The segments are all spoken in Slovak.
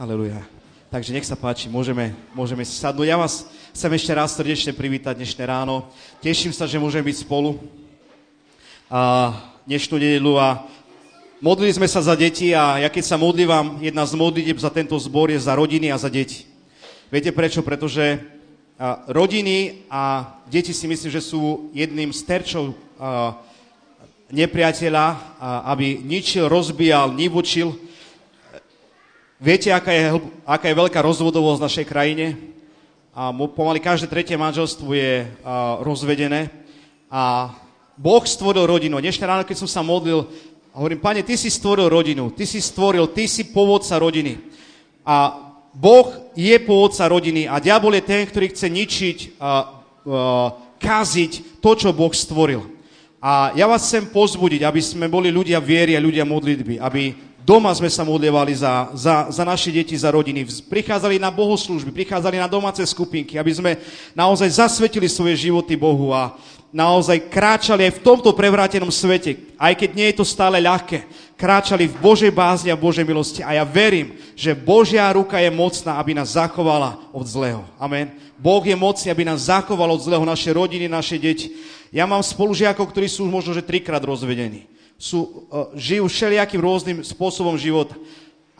Aleluja. Takže nech sa páči, môžeme, môžeme si sadnúť. Ja vás chcem ešte raz srdečne privítať dnešné ráno. Teším sa, že môžeme byť spolu a dnešnú nedelu a modlili sme sa za deti a ja keď sa modlívam, jedna z modlitieb za tento zbor je za rodiny a za deti. Viete prečo? Pretože rodiny a deti si myslím, že sú jedným z terčov nepriateľa, aby ničil, rozbíjal, nivočil. Viete, aká je, aká je veľká rozvodovosť v našej krajine? A pomaly každé tretie manželstvo je a, rozvedené. A Boh stvoril rodinu. Dnešné ráno, keď som sa modlil, hovorím, pane, ty si stvoril rodinu, ty si stvoril, ty si pôvodca rodiny. A Boh je pôvodca rodiny a diabol je ten, ktorý chce ničiť, a, a, kaziť to, čo Boh stvoril. A ja vás chcem pozbudiť, aby sme boli ľudia viery a ľudia modlitby, aby doma sme sa modlievali za, za, za naše deti, za rodiny, prichádzali na bohoslužby, prichádzali na domáce skupinky, aby sme naozaj zasvetili svoje životy Bohu a naozaj kráčali aj v tomto prevrátenom svete, aj keď nie je to stále ľahké, kráčali v Božej bázni a Božej milosti. A ja verím, že Božia ruka je mocná, aby nás zachovala od zlého. Amen. Boh je mocný, aby nás zachoval od zlého naše rodiny, naše deti. Ja mám spolužiakov, ktorí sú možno, že trikrát rozvedení. Sú, uh, žijú všelijakým rôznym spôsobom života.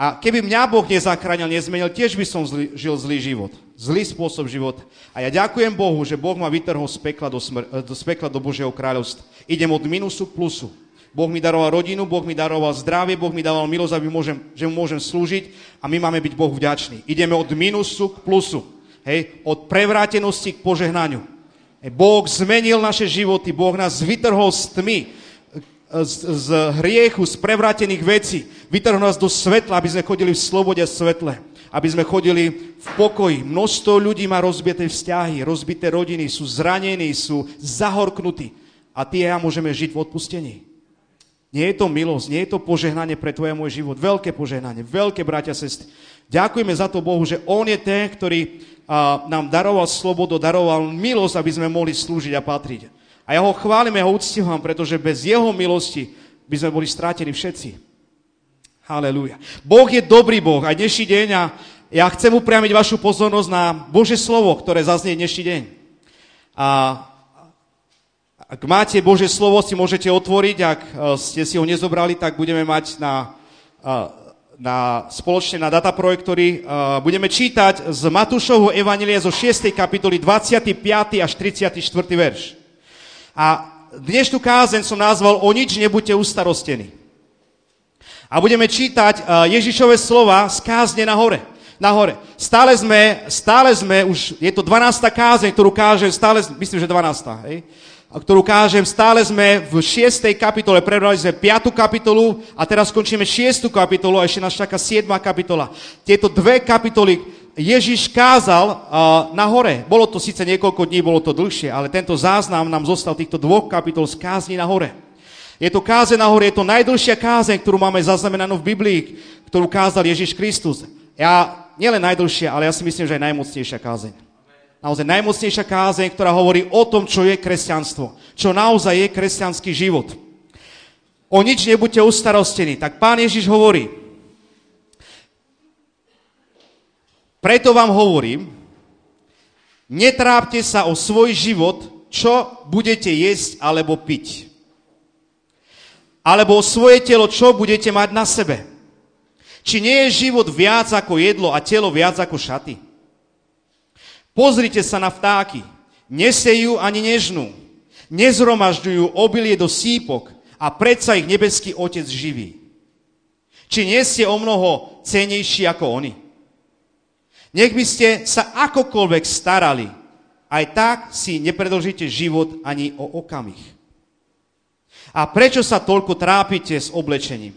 A keby mňa Boh nezachránil, nezmenil, tiež by som zli, žil zlý život. Zlý spôsob života. A ja ďakujem Bohu, že Boh ma vytrhol z pekla do, smr- e, do, z pekla do Božieho kráľovstva. Idem od minusu k plusu. Boh mi daroval rodinu, Boh mi daroval zdravie, Boh mi dával milosť, aby môžem, že mu môžem slúžiť a my máme byť Bohu vďační. Ideme od minusu k plusu. Hej, od prevrátenosti k požehnaniu. Hej, boh zmenil naše životy, Boh nás vytrhol z tmy, z, z hriechu, z prevrátených vecí. Vytrhnul nás do svetla, aby sme chodili v slobode a svetle. Aby sme chodili v pokoji. Množstvo ľudí má rozbité vzťahy, rozbité rodiny, sú zranení, sú zahorknutí. A ty a ja môžeme žiť v odpustení. Nie je to milosť, nie je to požehnanie pre tvoje môj život. Veľké požehnanie, veľké bratia, sestry. Ďakujeme za to Bohu, že On je ten, ktorý a, nám daroval slobodu, daroval milosť, aby sme mohli slúžiť a patriť. A ja ho chválim, ja ho uctívam, pretože bez jeho milosti by sme boli strátení všetci. Halelúja. Boh je dobrý Boh aj dnešný deň a ja chcem upriamiť vašu pozornosť na Bože slovo, ktoré zaznie dnešný deň. A ak máte Bože slovo, si môžete otvoriť, ak e, ste si ho nezobrali, tak budeme mať na, e, na, spoločne na dataprojektory. E, budeme čítať z Matúšovho Evanelia zo 6. kapitoly 25. až 34. verš. A dnešnú kázeň som nazval O nič nebuďte ustarostení. A budeme čítať Ježišové slova z kázne na hore. Na hore. Stále sme, stále sme, už je to 12. kázeň, ktorú kážem, stále, myslím, že 12. Hej? ktorú kážem, stále sme v 6. kapitole, prebrali sme 5. kapitolu a teraz skončíme 6. kapitolu a ešte nás čaká 7. kapitola. Tieto dve kapitoly Ježiš kázal uh, na hore. Bolo to síce niekoľko dní, bolo to dlhšie, ale tento záznam nám zostal týchto dvoch kapitol z kázni na hore. Je to káze na hore, je to najdlhšia kázeň, ktorú máme zaznamenanú v Biblii, ktorú kázal Ježiš Kristus. Ja, nielen najdlhšia, ale ja si myslím, že aj najmocnejšia kázeň. Naozaj najmocnejšia kázeň, ktorá hovorí o tom, čo je kresťanstvo. Čo naozaj je kresťanský život. O nič nebuďte ustarostení. Tak pán Ježiš hovorí, Preto vám hovorím, netrápte sa o svoj život, čo budete jesť alebo piť. Alebo o svoje telo, čo budete mať na sebe. Či nie je život viac ako jedlo a telo viac ako šaty? Pozrite sa na vtáky. Nesejú ani nežnú. Nezromažďujú obilie do sípok a predsa ich nebeský Otec živí. Či nie ste o mnoho cenejší ako oni? Nech by ste sa akokoľvek starali, aj tak si nepredlžíte život ani o okamih. A prečo sa toľko trápite s oblečením?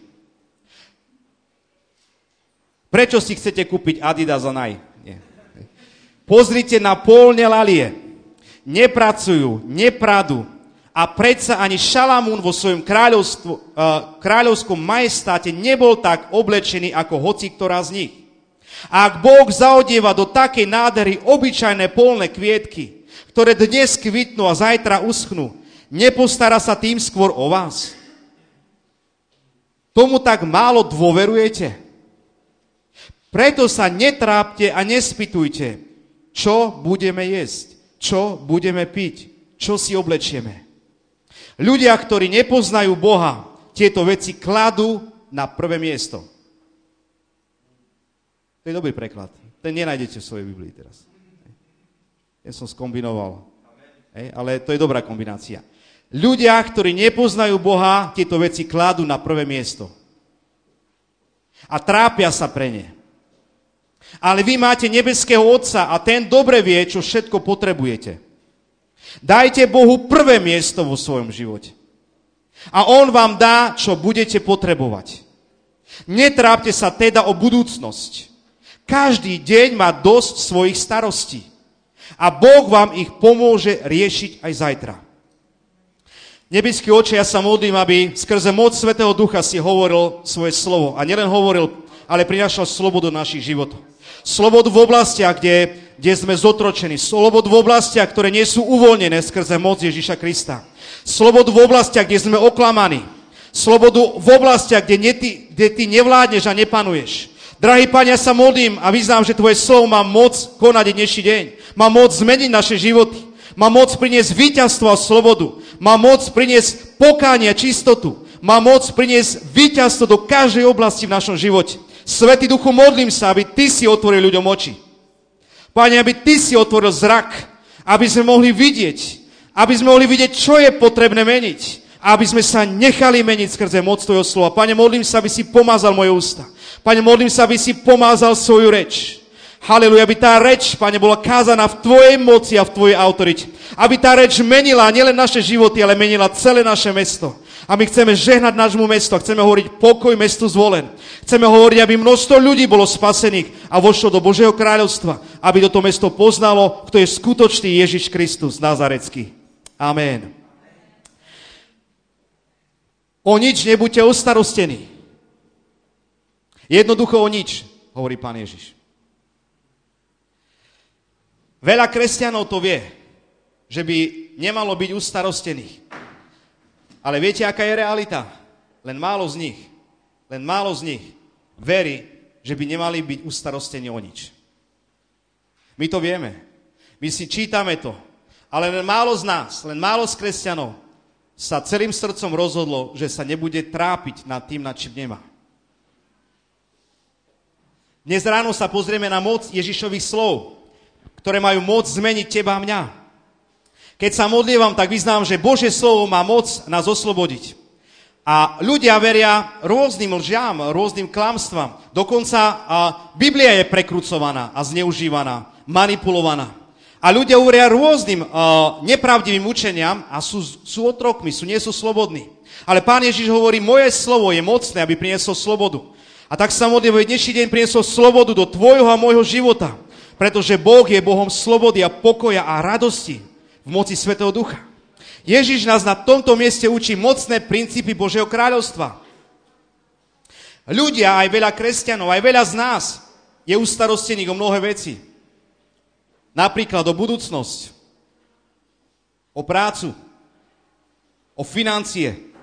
Prečo si chcete kúpiť Adidas a Nike? Nie. Pozrite na polne lalie. Nepracujú, nepradu. A predsa ani Šalamún vo svojom uh, kráľovskom majestáte nebol tak oblečený ako hoci ktorá z nich. A ak Boh zaodieva do takej nádery obyčajné polné kvietky, ktoré dnes kvitnú a zajtra uschnú, nepostará sa tým skôr o vás? Tomu tak málo dôverujete? Preto sa netrápte a nespytujte, čo budeme jesť, čo budeme piť, čo si oblečieme. Ľudia, ktorí nepoznajú Boha, tieto veci kladú na prvé miesto. To je dobrý preklad. Ten nenájdete v svojej Biblii teraz. Ja som skombinoval. Ale to je dobrá kombinácia. Ľudia, ktorí nepoznajú Boha, tieto veci kladú na prvé miesto. A trápia sa pre ne. Ale vy máte nebeského Otca a ten dobre vie, čo všetko potrebujete. Dajte Bohu prvé miesto vo svojom živote. A On vám dá, čo budete potrebovať. Netrápte sa teda o budúcnosť. Každý deň má dosť svojich starostí. A Boh vám ich pomôže riešiť aj zajtra. Nebeský oče, ja sa modlím, aby skrze moc Svetého Ducha si hovoril svoje slovo. A nielen hovoril, ale prinašal slobodu našich životov. Slobodu v oblastiach, kde, kde sme zotročení. Slobodu v oblastiach, ktoré nie sú uvoľnené skrze moc Ježíša Krista. Slobodu v oblastiach, kde sme oklamaní. Slobodu v oblastiach, kde, ne, kde ty nevládneš a nepanuješ. Drahý Pán, ja sa modlím a vyznám, že Tvoje slovo má moc konať dnešný deň. Má moc zmeniť naše životy. Má moc priniesť víťazstvo a slobodu. Má moc priniesť pokánie a čistotu. Má moc priniesť víťazstvo do každej oblasti v našom živote. Svetý duchu, modlím sa, aby Ty si otvoril ľuďom oči. Pane, aby Ty si otvoril zrak, aby sme mohli vidieť, aby sme mohli vidieť, čo je potrebné meniť, aby sme sa nechali meniť skrze moc Tvojho slova. Pane, modlím sa, aby si pomázal moje ústa. Pane, modlím sa, aby si pomázal svoju reč. Haleluja, aby tá reč, Pane, bola kázaná v Tvojej moci a v Tvojej autorite. Aby tá reč menila nielen naše životy, ale menila celé naše mesto. A my chceme žehnať nášmu mestu a chceme hovoriť pokoj mestu zvolen. Chceme hovoriť, aby množstvo ľudí bolo spasených a vošlo do Božieho kráľovstva. Aby toto mesto poznalo, kto je skutočný Ježiš Kristus Nazarecký. Amen. O nič nebuďte ostarostení. Jednoducho o nič, hovorí pán Ježiš. Veľa kresťanov to vie, že by nemalo byť ustarostených. Ale viete, aká je realita? Len málo z nich, len málo z nich verí, že by nemali byť ustarostení o nič. My to vieme. My si čítame to. Ale len málo z nás, len málo z kresťanov sa celým srdcom rozhodlo, že sa nebude trápiť nad tým, nad čím nemá. Dnes ráno sa pozrieme na moc Ježišových slov ktoré majú moc zmeniť teba a mňa. Keď sa modlievam, tak vyznám, že Božie slovo má moc nás oslobodiť. A ľudia veria rôznym lžiam, rôznym klamstvám. Dokonca a, Biblia je prekrucovaná a zneužívaná, manipulovaná. A ľudia uveria rôznym a, nepravdivým učeniam a sú, sú otrokmi, sú, nie sú slobodní. Ale Pán Ježiš hovorí, moje slovo je mocné, aby prinieslo slobodu. A tak sa modlím, dnešný deň priniesol slobodu do tvojho a môjho života. Pretože Boh je Bohom slobody a pokoja a radosti v moci Svetého Ducha. Ježiš nás na tomto mieste učí mocné princípy Božieho kráľovstva. Ľudia, aj veľa kresťanov, aj veľa z nás je ustarostených o mnohé veci. Napríklad o budúcnosť, o prácu, o financie.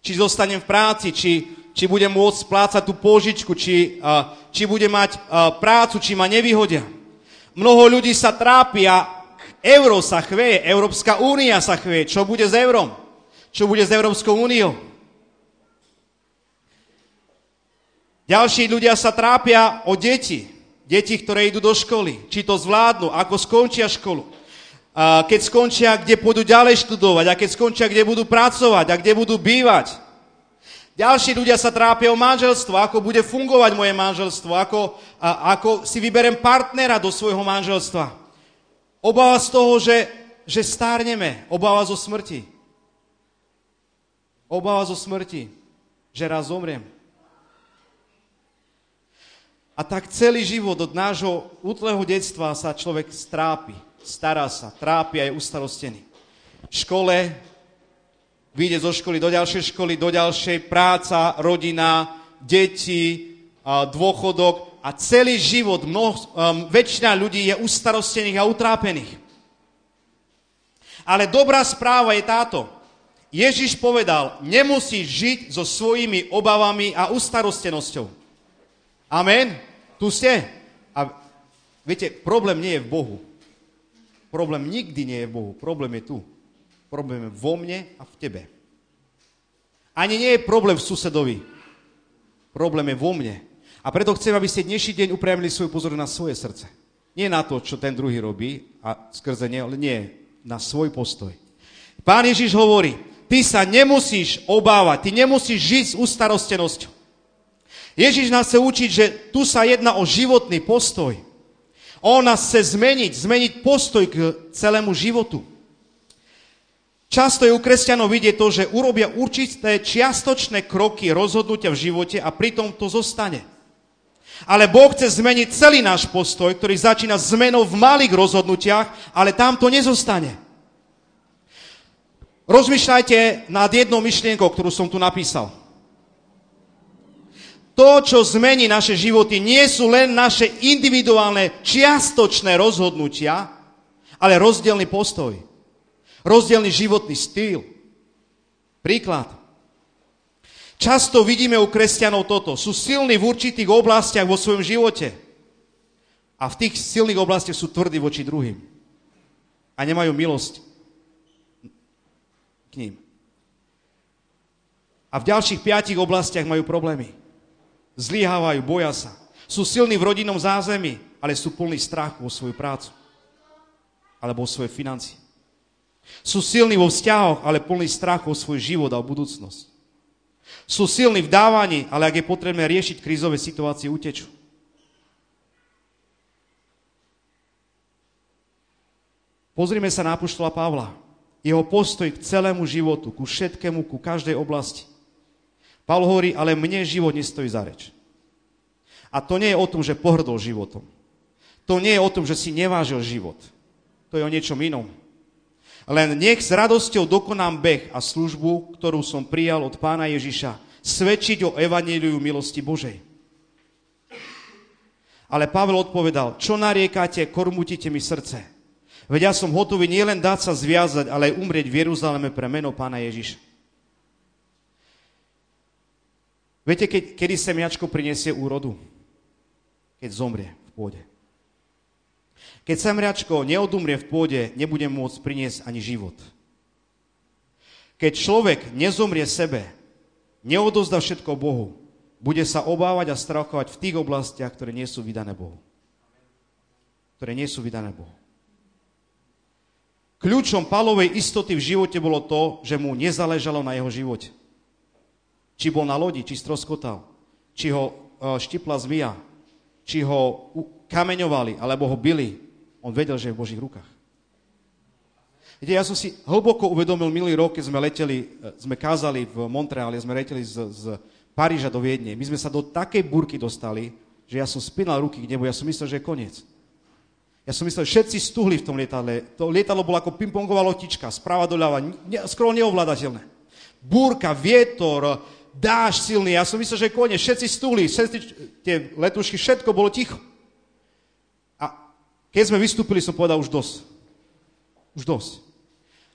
Či zostanem v práci, či či bude môcť splácať tú pôžičku, či, uh, či bude mať prácu, či ma nevyhodia. Mnoho ľudí sa trápi a euro sa chveje, Európska únia sa chveje. Čo bude s eurom? Čo bude s Európskou úniou? Ďalší ľudia sa trápia o deti. Deti, ktoré idú do školy. Či to zvládnu, ako skončia školu. A keď skončia, kde pôjdu ďalej študovať. A keď skončia, kde budú pracovať. A kde budú bývať. Ďalší ľudia sa trápia o manželstvo, ako bude fungovať moje manželstvo, ako, a, ako si vyberem partnera do svojho manželstva. Obáva z toho, že, že stárneme, obáva zo smrti. Obáva zo smrti, že raz zomriem. A tak celý život od nášho útleho detstva sa človek strápi, stará sa, trápi a je ustarostený. V škole vyjde zo školy do ďalšej školy, do ďalšej, práca, rodina, deti, dôchodok a celý život, mnoho, um, väčšina ľudí je ustarostených a utrápených. Ale dobrá správa je táto. Ježiš povedal, nemusíš žiť so svojimi obavami a ustarostenosťou. Amen? Tu ste. A viete, problém nie je v Bohu. Problém nikdy nie je v Bohu. Problém je tu. Problém je vo mne a v tebe. Ani nie je problém v susedovi. Problém je vo mne. A preto chcem, aby ste dnešný deň upriamili svoju pozornosť na svoje srdce. Nie na to, čo ten druhý robí a skrze ne, ale nie, na svoj postoj. Pán Ježiš hovorí, ty sa nemusíš obávať, ty nemusíš žiť s ustarostenosťou. Ježiš nás chce učiť, že tu sa jedná o životný postoj. On nás chce zmeniť, zmeniť postoj k celému životu. Často je u kresťanov vidieť to, že urobia určité čiastočné kroky, rozhodnutia v živote a pritom to zostane. Ale Boh chce zmeniť celý náš postoj, ktorý začína zmenou v malých rozhodnutiach, ale tam to nezostane. Rozmýšľajte nad jednou myšlienkou, ktorú som tu napísal. To, čo zmení naše životy, nie sú len naše individuálne čiastočné rozhodnutia, ale rozdielný postoj. Rozdielný životný styl. Príklad. Často vidíme u kresťanov toto. Sú silní v určitých oblastiach vo svojom živote. A v tých silných oblastiach sú tvrdí voči druhým. A nemajú milosť k ním. A v ďalších piatich oblastiach majú problémy. Zlyhávajú, boja sa. Sú silní v rodinnom zázemí, ale sú plní strachu o svoju prácu. Alebo o svoje financie. Sú silní vo vzťahoch, ale plný strachu o svoj život a o budúcnosť. Sú silní v dávaní, ale ak je potrebné riešiť krízové situácie, utečú. Pozrime sa na apoštola Pavla. Jeho postoj k celému životu, ku všetkému, ku každej oblasti. Pavol hovorí, ale mne život nestojí za reč. A to nie je o tom, že pohrdol životom. To nie je o tom, že si nevážil život. To je o niečom inom. Len nech s radosťou dokonám beh a službu, ktorú som prijal od pána Ježiša, svedčiť o evaníliu milosti Božej. Ale Pavel odpovedal, čo nariekate, kormutíte mi srdce. Veď ja som hotový nielen dať sa zviazať, ale aj umrieť v Jeruzaleme pre meno pána Ježiša. Viete, keď, kedy semiačko prinesie úrodu? Keď zomrie v pôde. Keď semriačko neodumrie v pôde, nebude môcť priniesť ani život. Keď človek nezomrie sebe, neodozda všetko Bohu, bude sa obávať a strachovať v tých oblastiach, ktoré nie sú vydané Bohu. Ktoré nie sú vydané Bohu. Kľúčom Palovej istoty v živote bolo to, že mu nezáležalo na jeho živote. Či bol na lodi, či stroskotal, či ho e, štipla zmia, či ho kameňovali, alebo ho byli, on vedel, že je v Božích rukách. Viete, ja som si hlboko uvedomil minulý rok, keď sme leteli, e, sme kázali v Montreali, sme leteli z, z Paríža do Viedne. My sme sa do takej burky dostali, že ja som spínal ruky k nebu, ja som myslel, že je koniec. Ja som myslel, že všetci stuhli v tom lietadle. To lietadlo bolo ako pingpongová lotička, správa doľava, ne, skoro neovládateľné. Búrka, vietor, dáž silný. Ja som myslel, že je koniec. Všetci stuhli, všetci, tie letušky, všetko bolo ticho. Keď sme vystúpili, som povedal už dosť. Už dosť.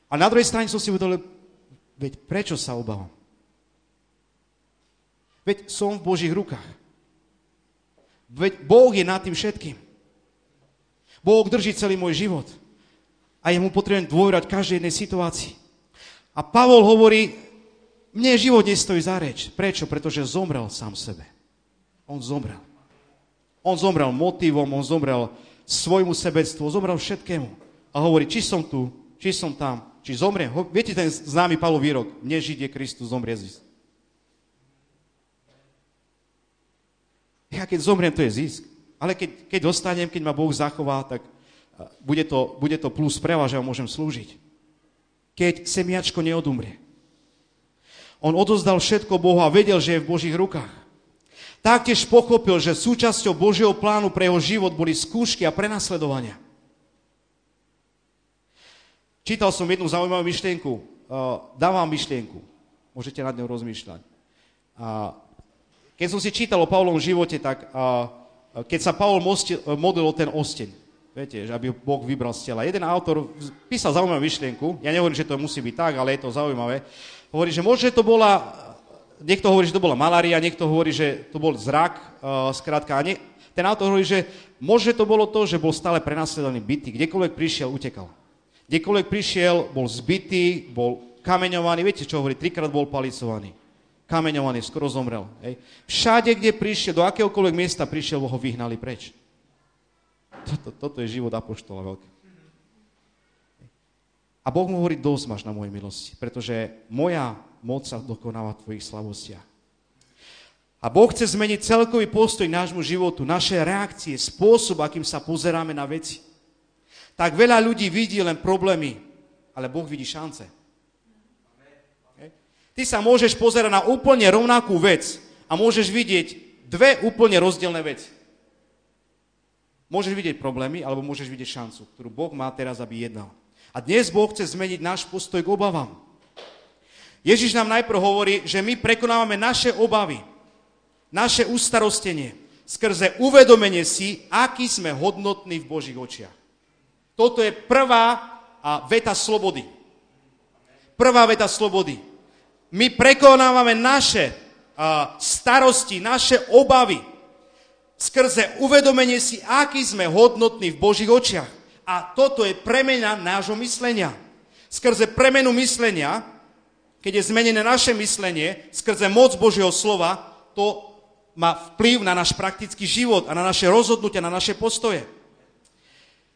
A na druhej strane som si uvedomil, veď prečo sa obávam? Veď som v Božích rukách. Veď Boh je nad tým všetkým. Boh drží celý môj život. A jemu potrebujem dôverať každej jednej situácii. A Pavol hovorí, mne život nestojí za reč. Prečo? Pretože zomrel sám sebe. On zomrel. On zomrel motivom, on zomrel svojmu sebectvu, zomrel všetkému. A hovorí, či som tu, či som tam, či zomrie. Viete ten známy Pavlov výrok, nežiť je Kristus, zomrie zisk. Ja keď zomriem, to je zisk. Ale keď, keď dostanem, keď ma Boh zachová, tak bude to, bude to plus pre vás, že ho môžem slúžiť. Keď semiačko neodumrie. On odozdal všetko Bohu a vedel, že je v Božích rukách taktiež pochopil, že súčasťou Božieho plánu pre jeho život boli skúšky a prenasledovania. Čítal som jednu zaujímavú myšlienku. Dávam myšlienku. Môžete nad ňou rozmýšľať. Keď som si čítal o Pavlovom živote, tak keď sa Pavol modlil o ten osteň, viete, že aby Boh vybral z tela. Jeden autor písal zaujímavú myšlienku, ja nehovorím, že to musí byť tak, ale je to zaujímavé. Hovorí, že možno to bola niekto hovorí, že to bola malária, niekto hovorí, že to bol zrak, uh, skrátka. A nie, ten autor hovorí, že možno to bolo to, že bol stále prenasledovaný bytý. Kdekoľvek prišiel, utekal. Kdekoľvek prišiel, bol zbytý, bol kameňovaný. Viete, čo hovorí? Trikrát bol palicovaný. Kameňovaný, skoro zomrel. Hej. Všade, kde prišiel, do akéhokoľvek miesta prišiel, ho vyhnali preč. Toto, toto je život apoštola veľký. A Boh mu hovorí, dosť máš na mojej milosti, pretože moja moc sa dokonáva v tvojich slavostiach. A Boh chce zmeniť celkový postoj nášmu životu, naše reakcie, spôsob, akým sa pozeráme na veci. Tak veľa ľudí vidí len problémy, ale Boh vidí šance. Ty sa môžeš pozerať na úplne rovnakú vec a môžeš vidieť dve úplne rozdielne veci. Môžeš vidieť problémy, alebo môžeš vidieť šancu, ktorú Boh má teraz, aby jednal. A dnes Boh chce zmeniť náš postoj k obavám. Ježiš nám najprv hovorí, že my prekonávame naše obavy, naše ustarostenie skrze uvedomenie si, aký sme hodnotní v Božích očiach. Toto je prvá veta slobody. Prvá veta slobody. My prekonávame naše starosti, naše obavy skrze uvedomenie si, aký sme hodnotní v Božích očiach. A toto je premena nášho myslenia. Skrze premenu myslenia, keď je zmenené naše myslenie, skrze moc Božieho slova, to má vplyv na náš praktický život a na naše rozhodnutia, na naše postoje.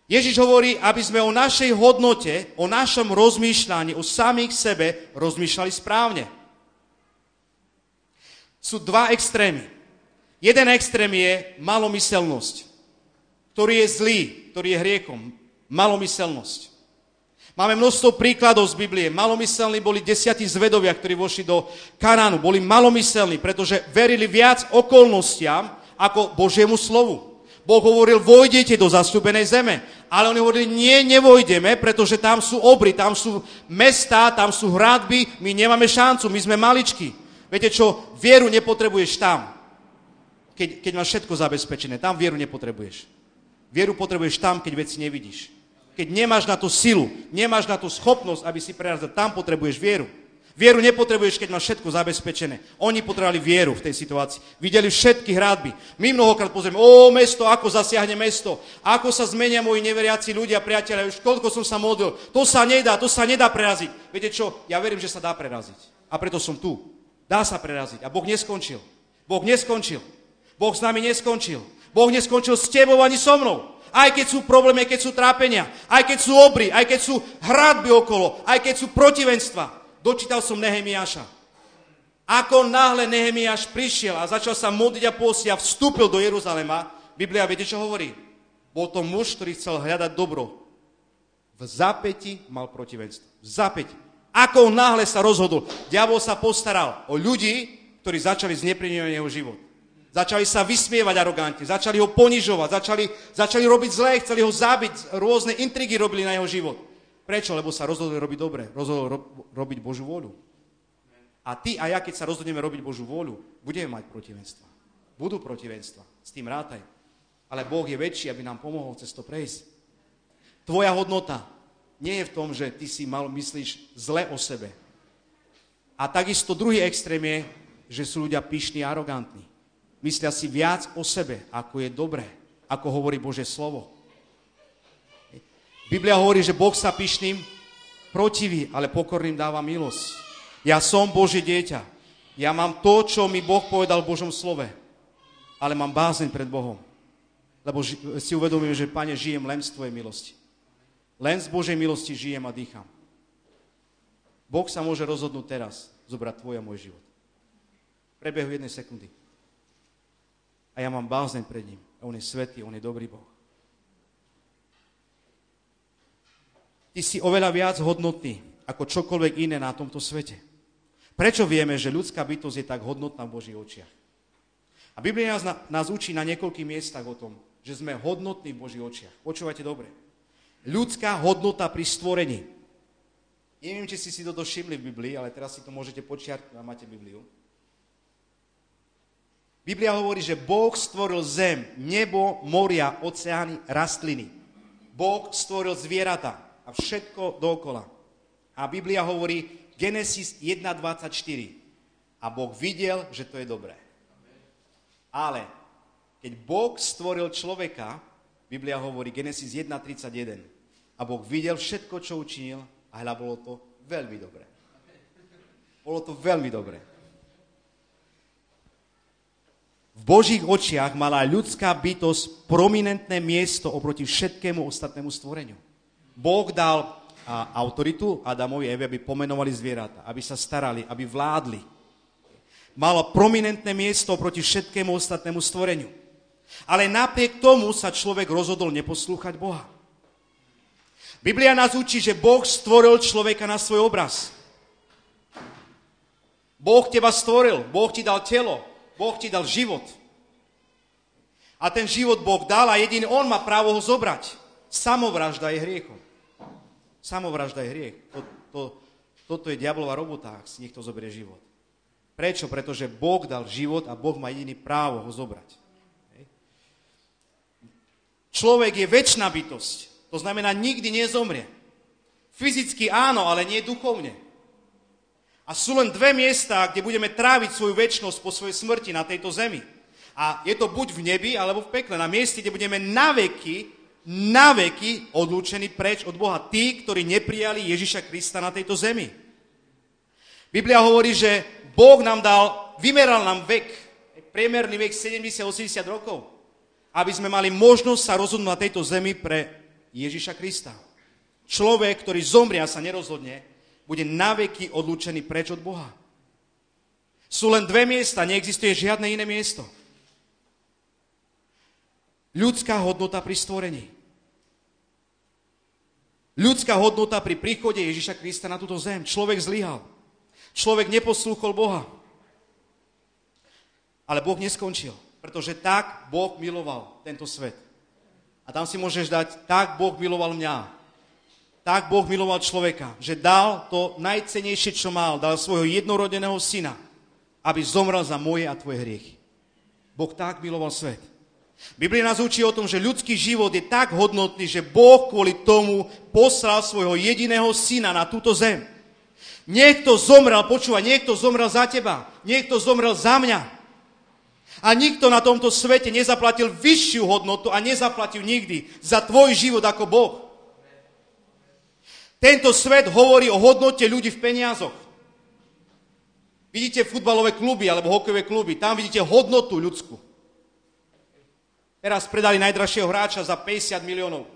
Ježiš hovorí, aby sme o našej hodnote, o našom rozmýšľaní, o samých sebe rozmýšľali správne. Sú dva extrémy. Jeden extrém je malomyselnosť, ktorý je zlý, ktorý je hriekom malomyselnosť. Máme množstvo príkladov z Biblie. Malomyselní boli desiatí zvedovia, ktorí vošli do Kanánu. Boli malomyselní, pretože verili viac okolnostiam ako Božiemu slovu. Boh hovoril, vojdete do zastúbenej zeme. Ale oni hovorili, nie, nevojdeme, pretože tam sú obry, tam sú mesta, tam sú hradby, my nemáme šancu, my sme maličky. Viete čo, vieru nepotrebuješ tam, keď, keď máš všetko zabezpečené. Tam vieru nepotrebuješ. Vieru potrebuješ tam, keď veci nevidíš keď nemáš na to silu, nemáš na to schopnosť, aby si prerazil, tam potrebuješ vieru. Vieru nepotrebuješ, keď máš všetko zabezpečené. Oni potrebovali vieru v tej situácii. Videli všetky hradby. My mnohokrát pozrieme, o mesto, ako zasiahne mesto, ako sa zmenia moji neveriaci ľudia, priateľe, už koľko som sa modlil. To sa nedá, to sa nedá preraziť. Viete čo? Ja verím, že sa dá preraziť. A preto som tu. Dá sa preraziť. A Boh neskončil. Boh neskončil. Boh s nami neskončil. Boh neskončil s tebou ani so mnou. Aj keď sú problémy, aj keď sú trápenia, aj keď sú obry, aj keď sú hradby okolo, aj keď sú protivenstva. Dočítal som Nehemiáša. Ako náhle Nehemiáš prišiel a začal sa modliť a postiť a vstúpil do Jeruzalema, Biblia viete, čo hovorí? Bol to muž, ktorý chcel hľadať dobro. V zapäti mal protivenstvo. V zapäti. Ako náhle sa rozhodol, diabol sa postaral o ľudí, ktorí začali znepríjemňovať jeho život. Začali sa vysmievať arogantne, začali ho ponižovať, začali, začali robiť zlé, chceli ho zabiť, rôzne intrigy robili na jeho život. Prečo? Lebo sa rozhodli robiť dobre, rozhodli ro- robiť Božú vôľu. A ty a ja, keď sa rozhodneme robiť Božú vôľu, budeme mať protivenstva. Budú protivenstva, s tým rátaj. Ale Boh je väčší, aby nám pomohol cez to prejsť. Tvoja hodnota nie je v tom, že ty si mal myslíš zle o sebe. A takisto druhý extrém je, že sú ľudia pyšní a arogantní. Myslia si viac o sebe, ako je dobré, ako hovorí Bože slovo. Biblia hovorí, že Boh sa pyšným protiví, ale pokorným dáva milosť. Ja som Bože dieťa. Ja mám to, čo mi Boh povedal v Božom slove. Ale mám bázeň pred Bohom. Lebo si uvedomujem, že, Pane, žijem len z Tvojej milosti. Len z Božej milosti žijem a dýcham. Boh sa môže rozhodnúť teraz zobrať tvoj a môj život. Prebehu jednej sekundy. A ja mám bázeň pred ním. On je svetý, on je dobrý Boh. Ty si oveľa viac hodnotný ako čokoľvek iné na tomto svete. Prečo vieme, že ľudská bytosť je tak hodnotná v Božích očiach? A Biblia nás, nás učí na niekoľkých miestach o tom, že sme hodnotní v Božích očiach. Počúvajte dobre. Ľudská hodnota pri stvorení. Neviem, či ste si toto všimli v Biblii, ale teraz si to môžete počiarknúť a máte Bibliu. Biblia hovorí, že Boh stvoril zem, nebo, moria, oceány, rastliny. Boh stvoril zvieratá a všetko dokola. A Biblia hovorí Genesis 1.24, A Boh videl, že to je dobré. Ale keď Boh stvoril človeka, Biblia hovorí Genesis 1.31, a Boh videl všetko, čo učinil a hľa bolo to veľmi dobré. Bolo to veľmi dobré. V Božích očiach mala ľudská bytosť prominentné miesto oproti všetkému ostatnému stvoreniu. Boh dal a, autoritu Adamovi a Eve, aby pomenovali zvieratá, aby sa starali, aby vládli. Malo prominentné miesto oproti všetkému ostatnému stvoreniu. Ale napriek tomu sa človek rozhodol neposlúchať Boha. Biblia nás učí, že Boh stvoril človeka na svoj obraz. Boh teba stvoril, Boh ti dal telo, Boh ti dal život. A ten život Boh dal a jediný On má právo ho zobrať. Samovražda je hriechom. Samovražda je hriech. To, to, toto je diablová robota, ak si niekto zoberie život. Prečo? Pretože Boh dal život a Boh má jediný právo ho zobrať. Človek je väčšiná bytosť. To znamená, nikdy nezomrie. Fyzicky áno, ale nie duchovne. A sú len dve miesta, kde budeme tráviť svoju väčšnosť po svojej smrti na tejto zemi. A je to buď v nebi, alebo v pekle. Na mieste, kde budeme na veky, na veky odlúčení preč od Boha. Tí, ktorí neprijali Ježiša Krista na tejto zemi. Biblia hovorí, že Boh nám dal, vymeral nám vek, priemerný vek 70-80 rokov, aby sme mali možnosť sa rozhodnúť na tejto zemi pre Ježiša Krista. Človek, ktorý zomrie a sa nerozhodne, bude naveky odlúčený preč od Boha. Sú len dve miesta, neexistuje žiadne iné miesto. Ľudská hodnota pri stvorení. Ľudská hodnota pri príchode Ježiša Krista na túto zem. Človek zlyhal. Človek neposlúchol Boha. Ale Boh neskončil, pretože tak Boh miloval tento svet a tam si môžeš dať, tak Boh miloval mňa. Tak Boh miloval človeka, že dal to najcenejšie, čo mal. Dal svojho jednorodeného syna, aby zomrel za moje a tvoje hriechy. Boh tak miloval svet. Biblia nás učí o tom, že ľudský život je tak hodnotný, že Boh kvôli tomu poslal svojho jediného syna na túto zem. Niekto zomrel, počúva, niekto zomrel za teba, niekto zomrel za mňa. A nikto na tomto svete nezaplatil vyššiu hodnotu a nezaplatil nikdy za tvoj život ako Boh. Tento svet hovorí o hodnote ľudí v peniazoch. Vidíte futbalové kluby alebo hokejové kluby, tam vidíte hodnotu ľudskú. Teraz predali najdražšieho hráča za 50 miliónov.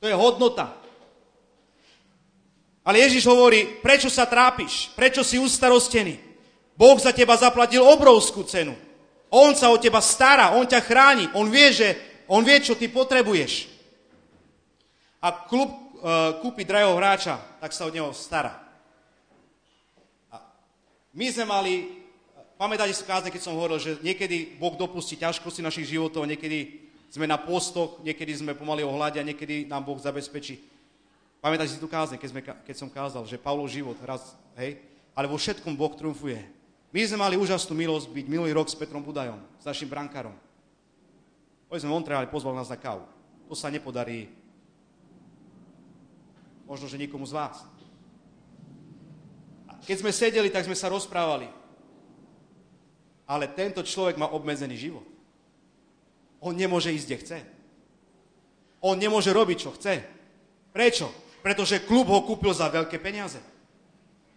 To je hodnota. Ale Ježiš hovorí, prečo sa trápiš? Prečo si ustarostený? Boh za teba zaplatil obrovskú cenu. On sa o teba stará, on ťa chráni, on vie, že, on vie, čo ty potrebuješ. A klub kúpi drahého hráča, tak sa od neho stará. A my sme mali, pamätáte si kázne, keď som hovoril, že niekedy Boh dopustí ťažkosti našich životov, niekedy sme na postoch, niekedy sme pomaly ohľadia, niekedy nám Boh zabezpečí. Pamätáte si tu kázne, keď, sme, keď som kázal, že Pavlov život raz, hej, ale vo všetkom Boh triumfuje. My sme mali úžasnú milosť byť minulý rok s Petrom Budajom, s našim brankárom. Boli sme v Montreali, pozval nás na kávu. To sa nepodarí možno, že nikomu z vás. A keď sme sedeli, tak sme sa rozprávali. Ale tento človek má obmedzený život. On nemôže ísť, kde chce. On nemôže robiť, čo chce. Prečo? Pretože klub ho kúpil za veľké peniaze.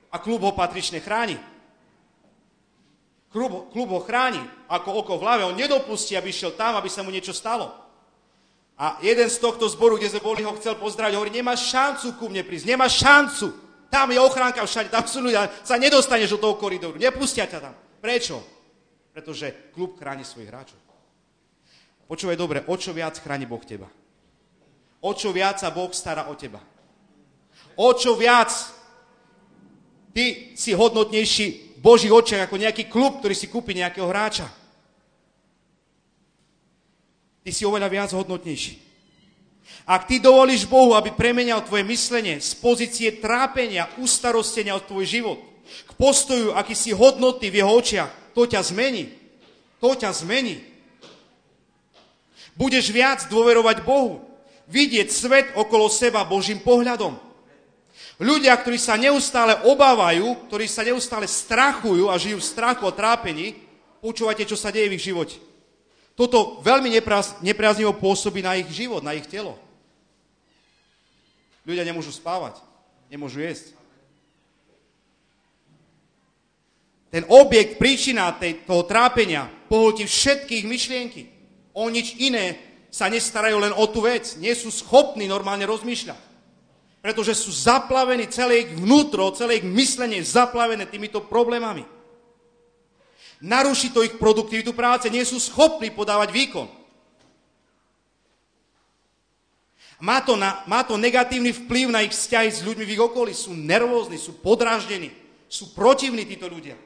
A klub ho patrične chráni. Klub, klub ho chráni ako oko v hlave. On nedopustí, aby šiel tam, aby sa mu niečo stalo. A jeden z tohto zboru, kde sme boli, ho chcel pozdraviť, hovorí, nemáš šancu ku mne prísť, nemáš šancu. Tam je ochránka všade, tam sú ľudia, sa nedostaneš do toho koridoru, nepustia ťa tam. Prečo? Pretože klub chráni svojich hráčov. Počúvaj dobre, o čo viac chráni Boh teba? O čo viac sa Boh stará o teba? O čo viac ty si hodnotnejší Božích očiach ako nejaký klub, ktorý si kúpi nejakého hráča. Ty si oveľa viac hodnotnejší. Ak ty dovolíš Bohu, aby premenial tvoje myslenie z pozície trápenia, ustarostenia od tvoj život, k postoju, aký si hodnotný v jeho očiach, to ťa zmení. To ťa zmení. Budeš viac dôverovať Bohu. Vidieť svet okolo seba Božím pohľadom. Ľudia, ktorí sa neustále obávajú, ktorí sa neustále strachujú a žijú v strachu a trápení, počúvajte, čo sa deje v ich živote. Toto veľmi nepriaznivo pôsobí na ich život, na ich telo. Ľudia nemôžu spávať, nemôžu jesť. Ten objekt, príčina tej, toho trápenia pohltí všetkých myšlienky. O nič iné sa nestarajú len o tú vec. Nie sú schopní normálne rozmýšľať. Pretože sú zaplavení, celé ich vnútro, celé ich myslenie zaplavené týmito problémami. Naruší to ich produktivitu práce, nie sú schopní podávať výkon. Má to, na, má to negatívny vplyv na ich vzťahy s ľuďmi v ich okolí. Sú nervózni, sú podráždení, sú protivní títo ľudia.